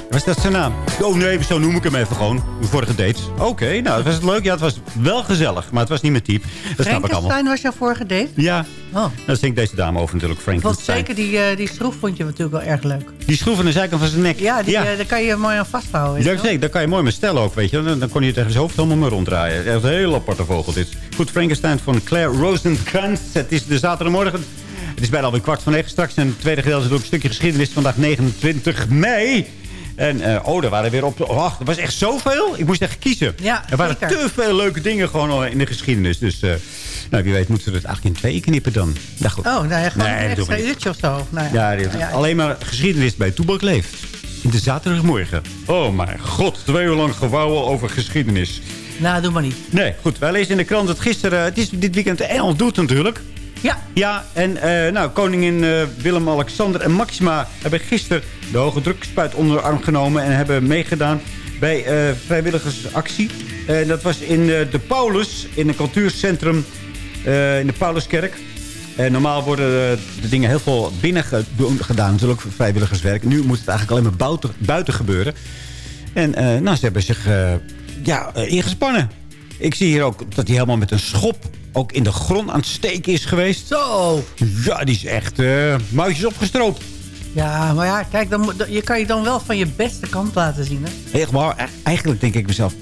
Was dat zijn naam? Oh nee, zo noem ik hem even gewoon. Mijn vorige date. Oké, nou, was het leuk? Ja, het was wel gezellig. Maar het was niet mijn type. Dat snap ik allemaal. Frankenstein was jouw vorige date? Ja, Oh. daar zingt deze dame over natuurlijk. Ik vond Frankenstein. zeker die, eh, die schroef vond je natuurlijk wel erg leuk. Die schroef aan de zijkant van zijn nek. Ja, die, eh, daar kan je mooi aan vasthouden. Ja, zeker. Daar kan je mooi mee stellen ook, weet je. Dan, dan kon je tegen zijn hoofd helemaal mee ronddraaien. Echt een heel aparte vogel dit. Goed, Frankenstein van Claire Rosenkrantz. Het is de zaterdagmorgen. Het is bijna alweer kwart van negen. Straks een tweede gedeelte door een stukje geschiedenis. Vandaag 29 mei. En eh, oh, er waren weer op... Oh, er was echt zoveel. Ik moest echt kiezen. Ja, er waren zeker. te veel leuke dingen gewoon al in de geschiedenis. Dus eh, nou, wie weet moeten we het eigenlijk in twee knippen dan. Nou goed. Oh, nou ja, gewoon Nee, een extra uurtje of zo. Nou, Ja, ja. alleen maar geschiedenis bij Toebak leeft. In de zaterdagmorgen. Oh mijn god, twee uur lang gewauwel over geschiedenis. Nou, doe maar niet. Nee, goed. Wij lezen in de krant dat gisteren... Het is dit weekend Engel doet natuurlijk. Ja. Ja, en eh, nou, koningin eh, Willem-Alexander en Maxima... hebben gisteren de hoge drukspuit onder de arm genomen... en hebben meegedaan bij eh, vrijwilligersactie. Dat was in de Paulus, in een cultuurcentrum... in de Pauluskerk. En normaal worden de dingen heel veel binnen gedaan, natuurlijk, voor vrijwilligerswerk. Nu moet het eigenlijk alleen maar buiten, buiten gebeuren. En nou, ze hebben zich ja, ingespannen. Ik zie hier ook dat hij helemaal met een schop ook in de grond aan het steken is geweest. Zo! Ja, die is echt eh, muisjes opgestroopt. Ja, maar ja, kijk, dan, je kan je dan wel van je beste kant laten zien, hè? Echt waar, e- eigenlijk denk ik mezelf...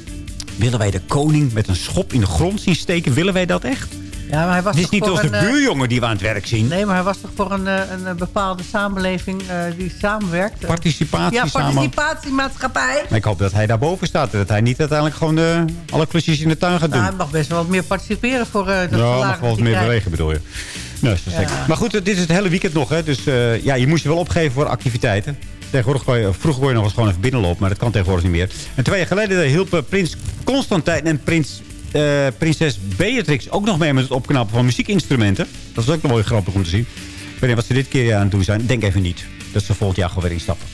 willen wij de koning met een schop in de grond zien steken? Willen wij dat echt? Ja, maar hij was Het is toch niet als de een, eh, buurjongen die we aan het werk zien. Nee, maar hij was toch voor een, eh, een, bepaalde samenleving eh, die samenwerkt? Participatie Ja, participatiemaatschappij. Maar ik hoop dat hij daarboven staat. En dat hij niet uiteindelijk gewoon eh, alle klusjes in de tuin gaat doen. Nou, hij mag best wel wat meer participeren voor eh de Ja, mag wel wat meer krijgt. bewegen bedoel je. Nee, is dat Ja. Maar goed, dit is het hele weekend nog. Hè? Dus ja, je moest je wel opgeven voor activiteiten. Tegenwoordig kon je, vroeger kon je nog eens gewoon even binnenlopen. Maar dat kan tegenwoordig niet meer. En twee jaar geleden hielpen prins Constantijn en prins, eh, prinses Beatrix ook nog mee met het opknappen van muziekinstrumenten. Dat is ook nog wel weer grappig om te zien. Ik weet niet wat ze dit keer aan het doen zijn. Denk even niet. Dat ze volgend jaar gewoon weer instappen.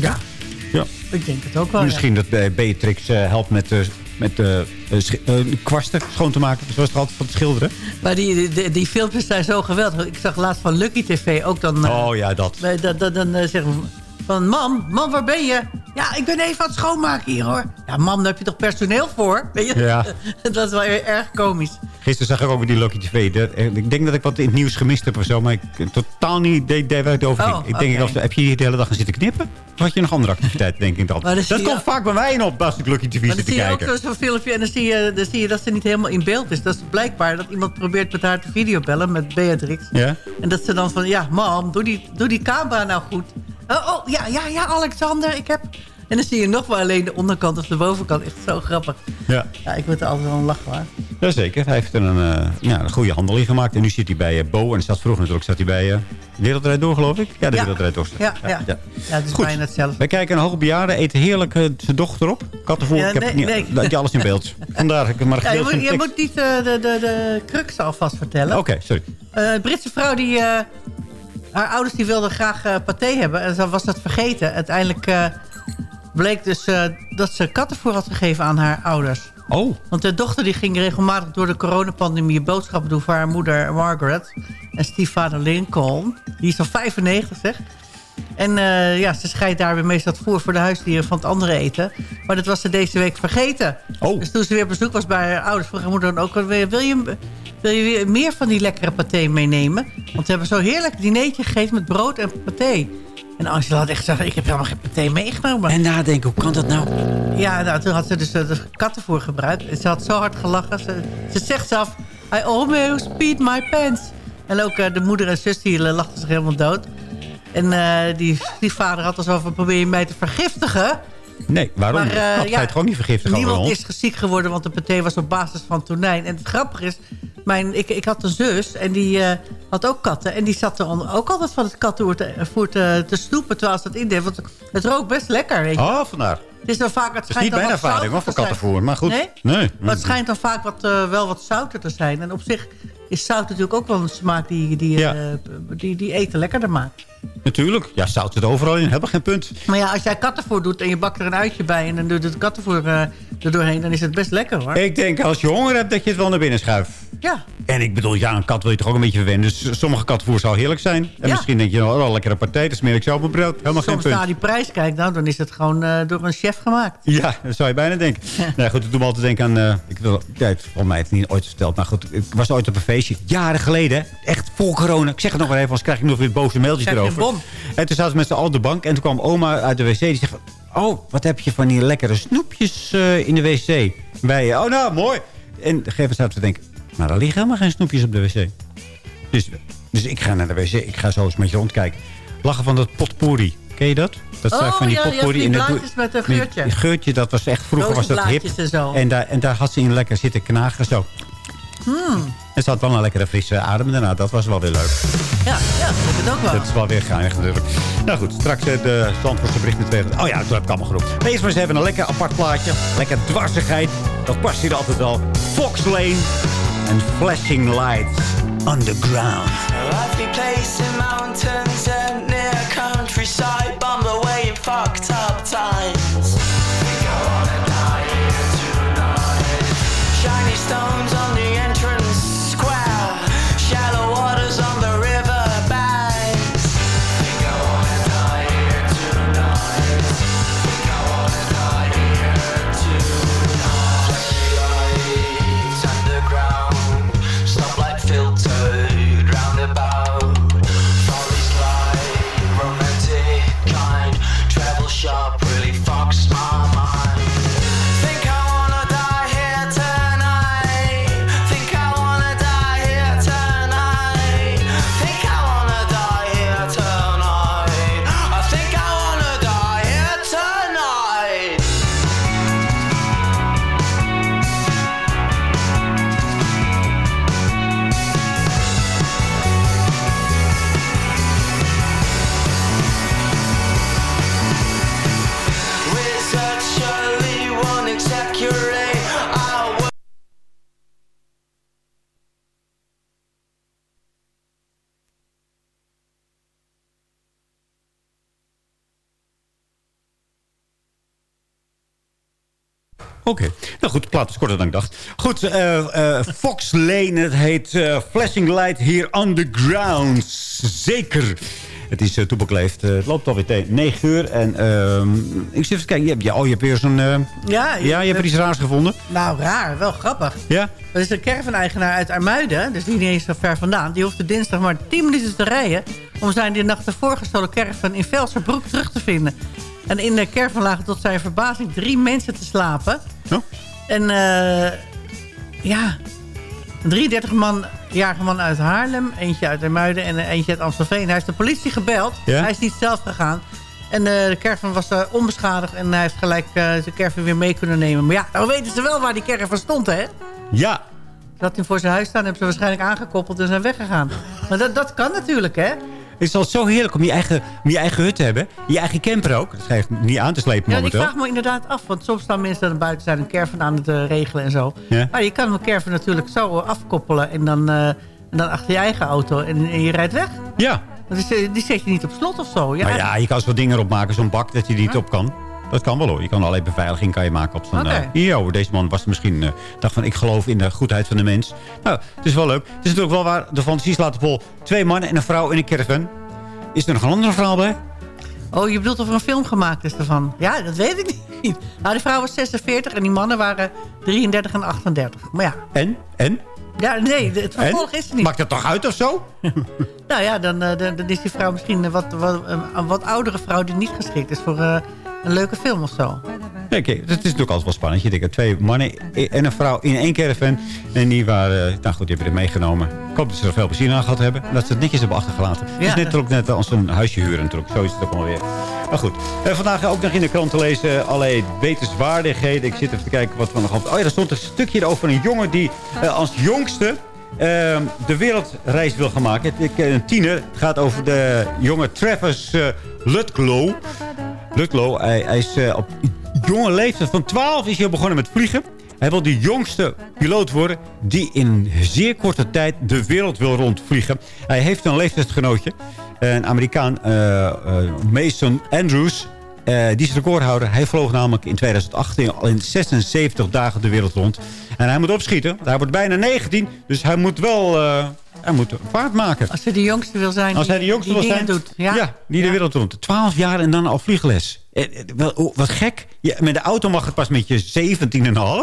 Ja, Ja. ik denk het ook wel. ja. Misschien dat eh, Beatrix eh, helpt met, eh, met kwasten schoon te maken. Zoals het altijd van het schilderen. Maar die, die, die filmpjes zijn zo geweldig. Ik zag laatst van Lucky TV ook dan... Oh ja, dat. Dan, dan, dan eh, zeggen van... Mam, mam, waar ben je? Ja, ik ben even aan het schoonmaken hier, hoor. Ja, man, daar heb je toch personeel voor? Weet je? Ja. [laughs] dat is wel erg komisch. Gisteren zag ik ook weer die Lucky TV. Dat, eh, ik denk dat ik wat in het nieuws gemist heb of zo. Maar ik heb totaal niet idee waar het over ging. Oh, ik denk, oké. als, heb je hier de hele dag gaan zitten knippen? Of had je nog andere activiteiten, denk ik dan? Dan Dat komt vaak bij mij in op als ik Lucky TV zit dan te zie je ook kijken. zo'n filmpje en dan zie, je, dan zie je dat ze niet helemaal in beeld is. Dat is blijkbaar dat iemand probeert met haar te videobellen, met Beatrix. Ja? En dat ze dan van, ja, mam, doe die, doe die camera nou goed. Oh, oh, ja, ja, ja, Alexander, ik heb... En dan zie je nog maar alleen de onderkant of de bovenkant. Echt zo grappig. Ja. Ja, ik word er altijd wel een lachen. Jazeker. Hij heeft er een, eh, ja, een goede handel in gemaakt. En nu zit hij bij eh, Bo. En zat vroeger natuurlijk zat hij bij eh Wereldrijd Door, geloof ik. Ja, de Ja. Wereldrijd Door. Ja, ja. ja. het is Goed. bijna hetzelfde. Wij kijken naar hoogbejaarden. Eten heerlijk zijn dochter op. Kattenvoer. Ja, ik heb nee, niet, nee. dat je alles in beeld. [laughs] Vandaar. Ik maar Ja, je, moet, je de moet niet de, de, de crux alvast vertellen. Oké, sorry. Eh, een Britse vrouw die... haar ouders die wilden graag eh paté hebben. En ze was dat vergeten. Uiteindelijk eh, bleek dus eh, dat ze kattenvoer had gegeven aan haar ouders. Oh. Want de dochter die ging regelmatig door de coronapandemie... boodschappen doen voor haar moeder Margaret. En stiefvader Lincoln. Die is al 95, zeg. En ja, ze scheidt daar weer meestal het voer voor de huisdieren van het andere eten. Maar dat was ze deze week vergeten. Oh. Dus toen ze weer op bezoek was bij haar ouders... vroeg haar moeder dan ook... Wil je, wil je, weer meer van die lekkere paté meenemen? Want we hebben zo'n heerlijk dinertje gegeten met brood en paté. En Angela had echt zeggen, ik heb helemaal geen paté meegenomen. En nadenken, hoe kan dat nou? Ja, nou, toen had ze dus eh, de kattenvoer gebruikt. En ze had zo hard gelachen. Ze, ze zegt zelf, I almost peed my pants. En ook eh, de moeder en zus die lachten zich helemaal dood. En eh, die, die vader had al zo van, probeer je mij te vergiftigen? Nee, waarom? Maar, je ja, het gewoon niet vergiftigen over Niemand is ziek geworden, want de paté was op basis van tonijn. En het grappige is, mijn, ik, ik had een zus en die eh, had ook katten. En die zat er ook altijd van het kattenvoer te, voer te, te snoepen terwijl ze dat indeed. Want het rookt best lekker, weet je. Oh, vandaar. Het is dan vaak, het Het is schijnt niet dan mijn wat ervaring hoor, voor kattenvoer. Maar goed. Nee? Nee. Maar het schijnt dan vaak wat, eh, wel wat zouter te zijn. En op zich is zout natuurlijk ook wel een smaak die, die, Ja. die, die eten lekkerder maakt. Natuurlijk. Ja, zout zit overal in. Hebben geen punt. Maar ja, als jij kattenvoer doet en je bakt er een uitje bij... en dan doet het kattenvoer eh, er doorheen, dan is het best lekker hoor. Ik denk als je honger hebt dat je het wel naar binnen schuift. Ja. En ik bedoel, ja, een kat wil je toch ook een beetje verwennen. Dus sommige kattenvoer zou heerlijk zijn. En Ja. misschien denk je, nou, oh, lekkere partij. Dat smeer ik zo op mijn brood. Helemaal geen punt. naar die prijs kijkt, nou, dan is het gewoon eh, door een chef gemaakt. Ja, dat zou je bijna denken. nee, goed, ik doe me altijd denken aan... eh, ik wil, ja, het, volgens mij heeft het niet ooit verteld. Maar goed, ik was ooit op een feestje. Jaren geleden. Echt vol corona. Ik zeg het nog maar even, anders krijg ik nog weer boze mailtjes je erover. Een bom. En toen zaten we met z'n allen op de bank. En toen kwam oma uit de wc. Die zegt oh, wat heb je van die lekkere snoepjes eh, in de wc? Wij, oh nou, mooi. En de gegeven zaten te denken... Maar er liggen helemaal geen snoepjes op de wc. Dus, dus ik ga naar de wc. Ik ga zo eens met je rondkijken. Lachen van dat potpourri. Ken je dat? Dat Oh, van die ja, potpourri. die doe- blaadjes met een geurtje. die geurtje, dat was echt... Vroeger was dat hip. En. En daar, en daar had ze in lekker zitten knagen zo. Hmm. En ze had wel een lekkere frisse adem daarna. Dat was wel weer leuk. Ja, ja, dat is het ook wel. Dat is wel weer geinig natuurlijk. Nou goed, straks eh, de Zandvoortse bericht met twee. Oh ja, toen heb ik allemaal genoeg. Eerst maar eens even een lekker apart plaatje. Lekker dwarsigheid. Dat past hier altijd al. Fox Lane en Flashing Lights Underground. Pacing mountains and near countryside, bummed away in fucked up times. Think I wanna die here tonight. Shiny stones plaat is korter dan ik dacht. Goed, eh, eh, Fox Lane. Het heet eh, Flashing Light hier underground. Zeker. Het is uh, Toepakleeft. Uh, het loopt alweer tegen 9 uur. En ehm, ik zit even te kijken. Je hebt, ja, oh, je hebt weer zo'n... Ja, ja, je hebt er iets raars gevonden. Nou, raar. Wel grappig. Ja? Dat is een caravan-eigenaar uit Armuiden. Dus die niet eens zo ver vandaan. Die hoeft de dinsdag maar 10 minuten te rijden... om zijn die nacht ervoor gestolen caravan in Velserbroek terug te vinden. En in de caravan lagen tot zijn verbazing drie mensen te slapen. Oh. En uh, ja, een 33-jarige man uit Haarlem, eentje uit Ermuiden en eentje uit Amstelveen. Hij heeft de politie gebeld. Ja? Hij is niet zelf gegaan. En uh, de caravan was uh, onbeschadigd en hij heeft gelijk zijn caravan weer mee kunnen nemen. Maar ja, nou weten ze wel waar die caravan stond, hè? Ja. Dat hij voor zijn huis staan, hebben ze waarschijnlijk aangekoppeld en zijn weggegaan. Maar dat, dat kan natuurlijk, hè? Het is al zo heerlijk om je eigen, om je eigen hut te hebben. Je eigen camper ook. Dat geeft niet aan te slepen momenteel. Ja, ik vraag me inderdaad af. Want soms staan mensen dan buiten zijn een caravan aan het uh, regelen en zo. Ja. Maar je kan een caravan natuurlijk zo afkoppelen. En dan, uh, en dan achter je eigen auto. En, en je rijdt weg. Ja. Dat is, die zet je niet op slot of zo. Ja, nou ja je kan zo dingen erop maken. Zo'n bak dat je niet op kan. Dat kan wel hoor. Je kan allerlei beveiliging kan je maken op zo'n... Okay. Uh, yo, deze man was misschien... Uh, dacht van, ik geloof in de goedheid van de mens. Nou, het is wel leuk. Het is natuurlijk wel waar. De fantasies laten vol. Twee mannen en een vrouw in een caravan. Is er nog een andere vrouw bij? Oh, je bedoelt of er een film gemaakt is ervan? Ja, dat weet ik niet. Nou, die vrouw was 46 en die mannen waren 33 en 38. Maar ja. En? En? Ja, nee, het vervolg en? is er niet. Maakt dat toch uit of zo? [laughs] nou ja, dan, dan, dan, is die vrouw misschien een wat, wat, een wat oudere vrouw... die niet geschikt is voor uh, een leuke film of zo. Nee, oké, het is natuurlijk altijd wel spannend. Je denkt, twee mannen en een vrouw in één caravan. En die waren, nou goed, die hebben het meegenomen. Ik hoop dat ze er veel plezier aan gehad hebben. En dat ze het netjes hebben achtergelaten. Ja, het is net ook net als een huisje huren natuurlijk. Zo is het ook alweer. Maar goed, eh, vandaag ook nog in de krant te lezen allerlei wetenswaardigheden. Ik zit even te kijken wat we nog hadden. Oh ja, er stond een stukje over een jongen die uh, als jongste uh, de wereldreis wil gaan maken. Een tiener. Het gaat over de jonge Travis uh, Lutglow. Lutglow, hij, hij is uh, op jonge leeftijd van 12 is hij begonnen met vliegen. Hij wil de jongste piloot worden die in zeer korte tijd de wereld wil rondvliegen. Hij heeft een leeftijdsgenootje, een Amerikaan, uh, uh, Mason Andrews. Uh, die is recordhouder. Hij vloog namelijk in 2018 al in 76 dagen de wereld rond. En hij moet opschieten. Hij wordt bijna 19, dus hij moet wel... hij moet vaart maken. Als hij de jongste wil zijn Als hij de jongste die wil zijn, doet. Ja, ja die de ja. wereld rond. 12 jaar en dan al vliegles. Eh, wel, oh, wat gek. Ja, met de auto mag het pas met je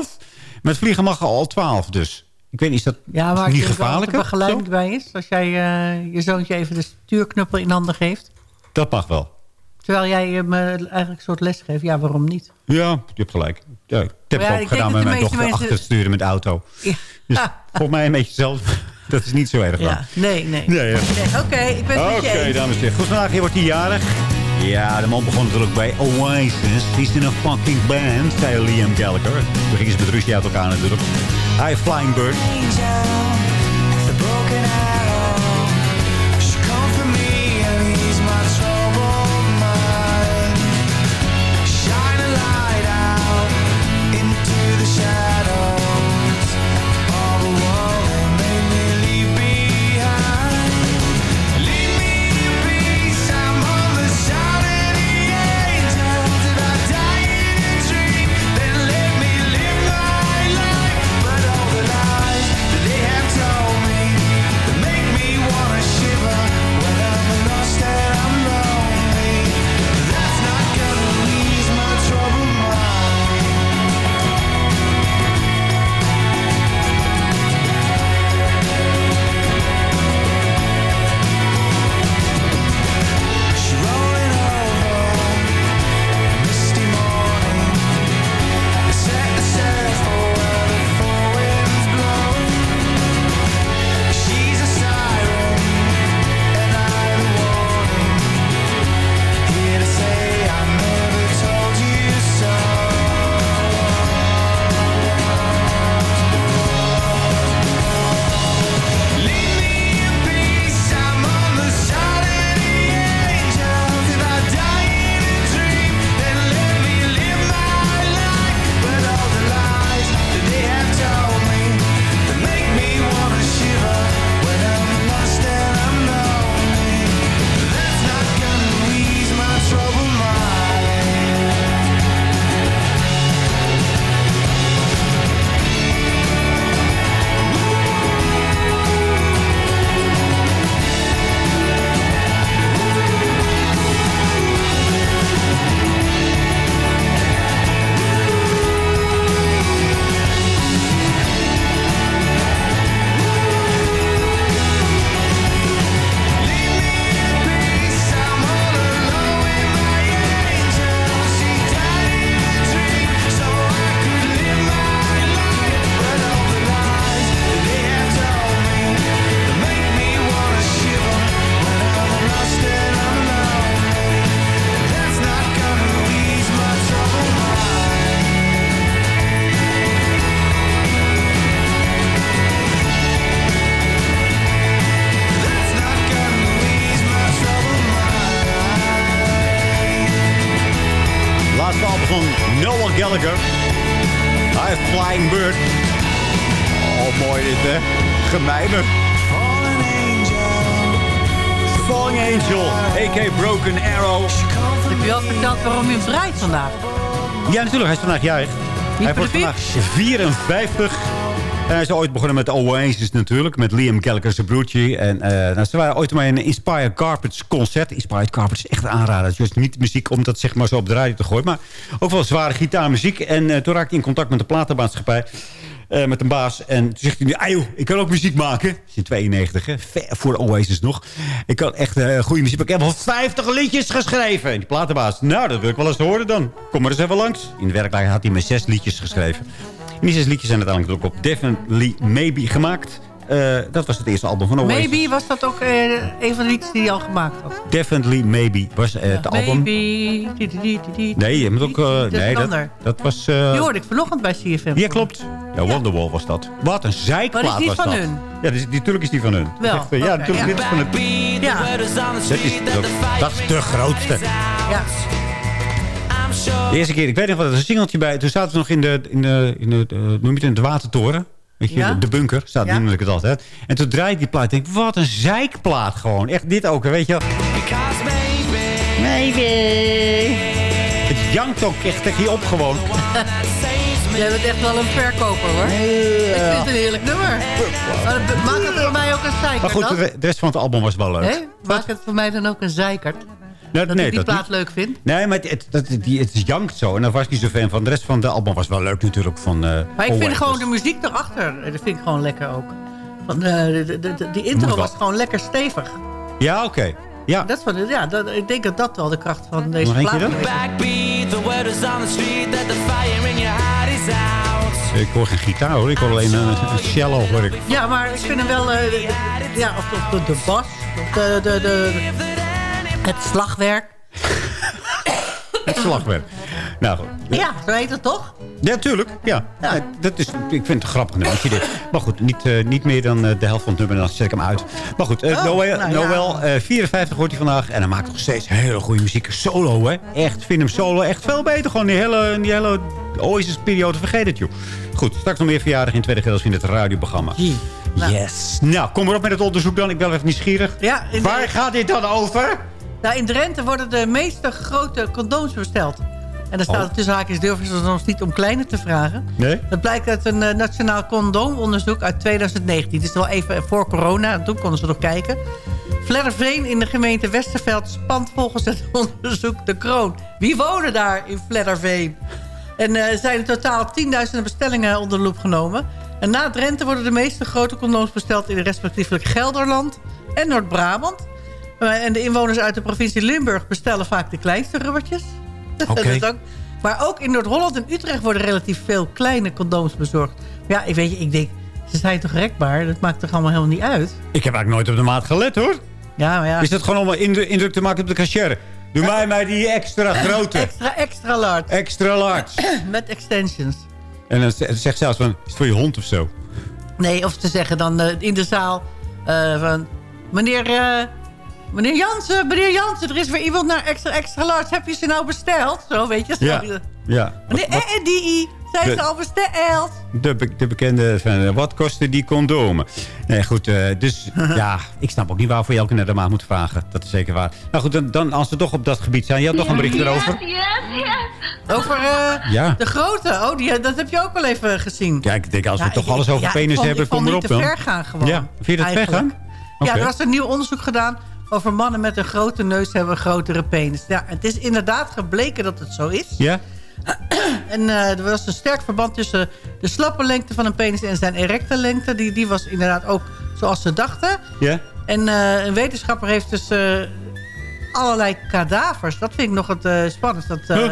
17,5. Met vliegen mag al 12 dus. Ik weet niet, is dat Ja, maar niet dat er gevaarlijker? begeleiding Zo? bij is. Als jij uh, je zoontje even de stuurknuppel in handen geeft. Dat mag wel. Terwijl jij hem uh, eigenlijk een soort les geeft. Ja, waarom niet? Ja, je hebt gelijk. Ja, ik heb het ook gedaan met mijn dochter mensen- achter te sturen met de auto. Ja. Dus volgens mij een beetje hetzelfde. [laughs] Dat is niet zo erg dan. Ja, nee, nee. Nee, ja. Nee, Oké, ik ben het met je Oké, dames en heren. Goed, vandaag wordt hij jarig. Ja, de man begon natuurlijk bij Oasis. He's in a fucking band, zei Liam Gallagher. Toen gingen ze met ruzie uit elkaar natuurlijk. Hi, Flying Bird. Van Noel Gallagher. High Flying Bird. Oh, mooi dit, hè? Gemijmer. Falling Angel, a.k.a. Broken Arrow. Heb je al verteld waarom je hem draait vandaag? Ja, natuurlijk. Hij is vandaag jarig. Hij wordt vandaag 54. En hij is ooit begonnen met Oasis natuurlijk. Met Liam Gallagher, zijn broertje. En eh, nou, ze waren ooit maar een Inspired Carpets concert. Inspired Carpets is echt is juist niet muziek om dat zeg maar zo op de radio te gooien. Maar ook wel zware gitaarmuziek. En eh, toen raakte hij in contact met de platenmaatschappij. eh, met een baas. En toen zegt hij "Ajoe, ik kan ook muziek maken. Is in 92, hè. Ver voor Oasis nog. Ik kan echt eh, goede muziek maken. Ik heb al 50 liedjes geschreven. En die platenbaas, nou, dat wil ik wel eens horen dan. Kom maar eens even langs. In de werkelijkheid had hij maar zes liedjes geschreven. Die zes liedjes zijn uiteindelijk ook op Definitely Maybe gemaakt. Eh, dat was het eerste album van Oasis. Maybe was dat ook eh, een van de liedjes die hij al gemaakt had. Definitely Maybe was eh, het album. Maybe. die, die, die, die, die. Nee, je moet ook... Dat nee, dat, dat was... Die hoorde ik vanochtend bij CFM. ja, klopt. Ja, Wonderwall was dat. Wat een zeikplaat Maar die is was van dat. hun? Ja, die, die, natuurlijk is die van hun. Wel, Echt, ja, natuurlijk. ja. Dit is van het, Ja. dat, is, dat, dat is de grootste. Ja. De eerste keer, ik weet nog wat, er een singeltje bij. Toen zaten we nog in de, in de, in de, eh, noem je het, in de watertoren. Weet je, Ja. de, bunker, staat Ja. noem ik het altijd. En toen draaide die plaat. Ik denk, wat een zeikplaat gewoon. Echt dit ook, weet je wel. Maybe. Het jankt ook echt tegen je op gewoon. Jij bent echt wel een verkoper hoor. Ik vind het een heerlijk nummer. Maar dat- Maak het voor mij ook een zeikert Maar goed, dan. de, rest van het album was wel leuk. Hè? Maak het voor mij dan ook een zeikert. Nee, Dat nee, ik die dat plaat niet. leuk vind. Nee, maar het, het, dat, die, het jankt zo. En daar was ik niet zo fan van. De rest van de album was wel leuk natuurlijk. Van, eh, Maar ik vind gewoon de muziek erachter. eh, Dat vind ik gewoon lekker ook. Van, eh, de, de, de- die intro was gewoon lekker stevig. Ja, oké. Ja. Dat wat, ja, dat, ik denk dat dat wel de kracht van deze Nog plaat is. Backbeat, the word is on the street that the fire in your heart is out. Ik hoor geen gitaar hoor. Ik hoor alleen een, een cello hoor ik. Ja, maar ik vind hem wel... ja, of de, de, de bas, of de, de, de, het slagwerk. Het slagwerk. Nou goed. Ja, zo heet het toch? Ja, tuurlijk. Ja. Ja, dat is, ik vind het een grappig nummer. dit. Maar goed, niet, eh, niet meer dan eh, de helft van het nummer. Dan zet ik hem uit. Maar goed, eh, Oh, Noël, nou ja. Noël eh, 54 wordt hij vandaag. En hij maakt nog steeds hele goede muziek. Solo, hè. Echt, vind hem solo echt veel beter. Gewoon die hele, die hele Oasis-periode. Vergeet het, joh. Goed, straks nog meer verjaardag in tweede gedeelte in het radioprogramma. Yes. Nou, kom maar op met het onderzoek dan. Ik ben wel even nieuwsgierig. Ja, Waar gaat dit dan over? Nou, in Drenthe worden de meeste grote condooms besteld. En daar staat Oh. tussen haakjes durven ze ons niet om kleine te vragen. Nee? Dat blijkt uit een eh, nationaal condoomonderzoek uit 2019. Het is wel even voor corona, toen konden ze nog kijken. Fledderveen in de gemeente Westerveld spant volgens het [laughs] onderzoek de kroon. Wie wonen daar in Fledderveen? En eh, er zijn in totaal tienduizenden bestellingen onder de loep genomen. En na Drenthe worden de meeste grote condooms besteld... in respectievelijk Gelderland en Noord-Brabant. Eh, en de inwoners uit de provincie Limburg bestellen vaak de kleinste rubbertjes. [laughs] Is ook- maar ook in Noord-Holland en Utrecht worden relatief veel kleine condooms bezorgd. Ja, ik weet je, ik denk, ze zijn toch rekbaar? Dat maakt toch allemaal helemaal niet uit? Ik heb eigenlijk nooit op de maat gelet, hoor. Ja, maar ja. Is dat gewoon om indruk, indruk te maken op de cashier? Doe mij maar die extra [laughs] grote. Extra, extra large. Extra large. [clears throat] Met extensions. En dan zegt zelfs van, is het voor je hond of zo? Nee, of te zeggen dan eh, in de zaal eh, van... Meneer, meneer Jansen, meneer Jansen, er is weer iemand naar extra, extra large. Heb je ze nou besteld? Zo, weet je. Zo. Ja. Ja. Meneer Wat- wat- Eddie, zijn De- ze al besteld? de, be- de bekende van, eh, wat kosten die condomen? Nee, goed, eh, dus [laughs] ja, ik snap ook niet waarvoor je elke naar de maand moet vragen. Dat is zeker waar. Nou goed, dan, dan als we toch op dat gebied zijn. Je had nog een bericht erover? Over eh, Ja. de grote. Oh, die, dat heb je ook wel even gezien. Ja, ik denk als we Ja, toch ik- alles over ja, ik penis vond- hebben, ik vond kom niet erop te ver gaan gewoon. Ja, vind je dat ver gaan? Ja, er was een nieuw onderzoek gedaan over mannen met een grote neus hebben een grotere penis. Ja, het is inderdaad gebleken dat het zo is. Ja? [clears throat] En eh, er was een sterk verband tussen de slappe lengte van een penis en zijn erecte lengte. Die, die was inderdaad ook zoals ze dachten. Ja? En eh, een wetenschapper heeft dus eh, allerlei kadavers. Dat vind ik nog het eh spannend. Dat Huh?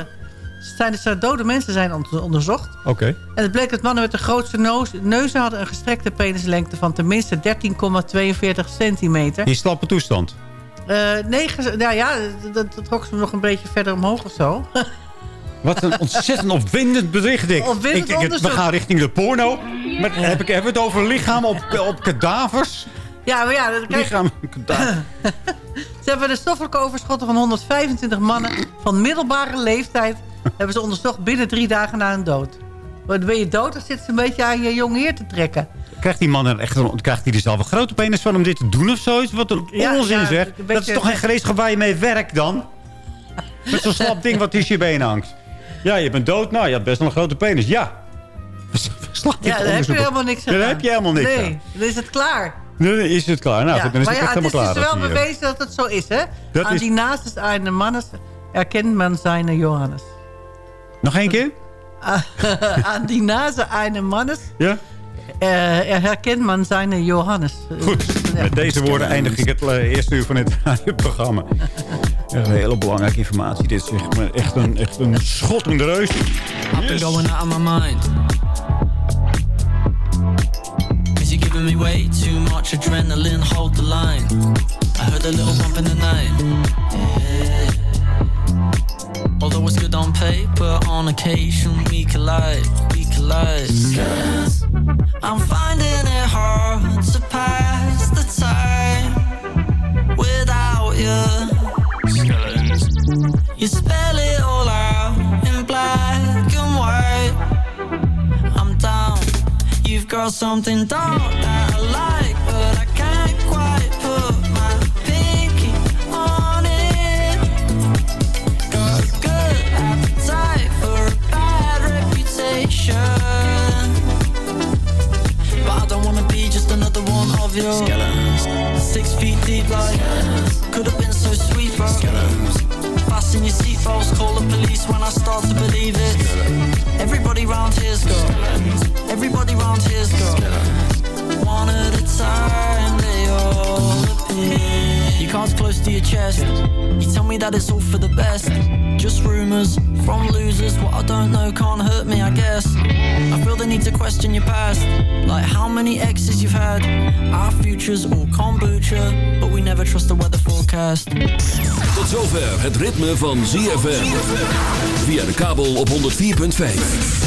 zijn dus, dode mensen zijn on- onderzocht. Oké. En het bleek dat mannen met de grootste neus, neuzen hadden een gestrekte penislengte van tenminste 13,42 centimeter. In slappe toestand. Eh negen, nou ja, dat, dat trok ze nog een beetje verder omhoog of zo. Wat een ontzettend opwindend bericht, Dick. Opwindend ik we gaan richting de porno. Maar heb ik, hebben we het over lichamen op, op kadavers? ja, maar ja, dat- kijk, Lichaam kadavers. [laughs] ze hebben de stoffelijke overschotten van 125 mannen van middelbare leeftijd [laughs] hebben ze onderzocht binnen drie dagen na een dood. Want ben je dood, dan zit ze een beetje aan je jonge heer te trekken. Krijgt die man er echt een, krijgt hij er zelf een grote penis van om dit te doen of zoiets? Wat een Ja, onzin ja, zeg. een Dat is toch geen gereedschap waar je mee werkt dan? Met zo'n slap ding wat tussen je benen hangt. Ja, je bent dood. Nou, je hebt best wel een grote penis. Ja. Slaat Ja, daar heb je helemaal niks aan. Daar heb je helemaal niks nee, aan. dan is het klaar. Nee, is het klaar? Nou ja. goed, dan is het ja, echt het helemaal is klaar. dus wel als hij, eh, bewezen dat het zo is, hè? Dat Aan is- die naast een Mannes erkent men zijn Johannes. Nog één keer? [laughs] Aan die naast een Mannes Ja? eh, er herkent men zijn Johannes. Goed, met deze woorden eindig ik het eh, eerste uur van het [laughs] radioprogramma. Echt een hele belangrijke informatie. Dit is echt, maar echt, een, echt een schot in de reus. I've been going out of my mind. Is you giving me way too much adrenaline? Hold the line. I heard a little bump in the night. Yeah. Although it's good on paper, on occasion we collide, we collide. I'm finding it hard to pass the time without you. Skeletons. You spell it all out in black and white. I'm down. You've got something dark that feet could have been so sweet, bro. Fasten your seatbelts, call the police when I start to believe it. Everybody round here's got Everybody round here's got One at a time, they all appear. Your cards close to your chest. You tell me that it's all for the best. Just rumors from losers. What I don't know can't hurt me, I guess. I feel the need to question your past. Like how many exes you've had. Our future's all kombucha. But we never trust the weather forecast. Tot zover het ritme van ZFM. Via de kabel op 104.5.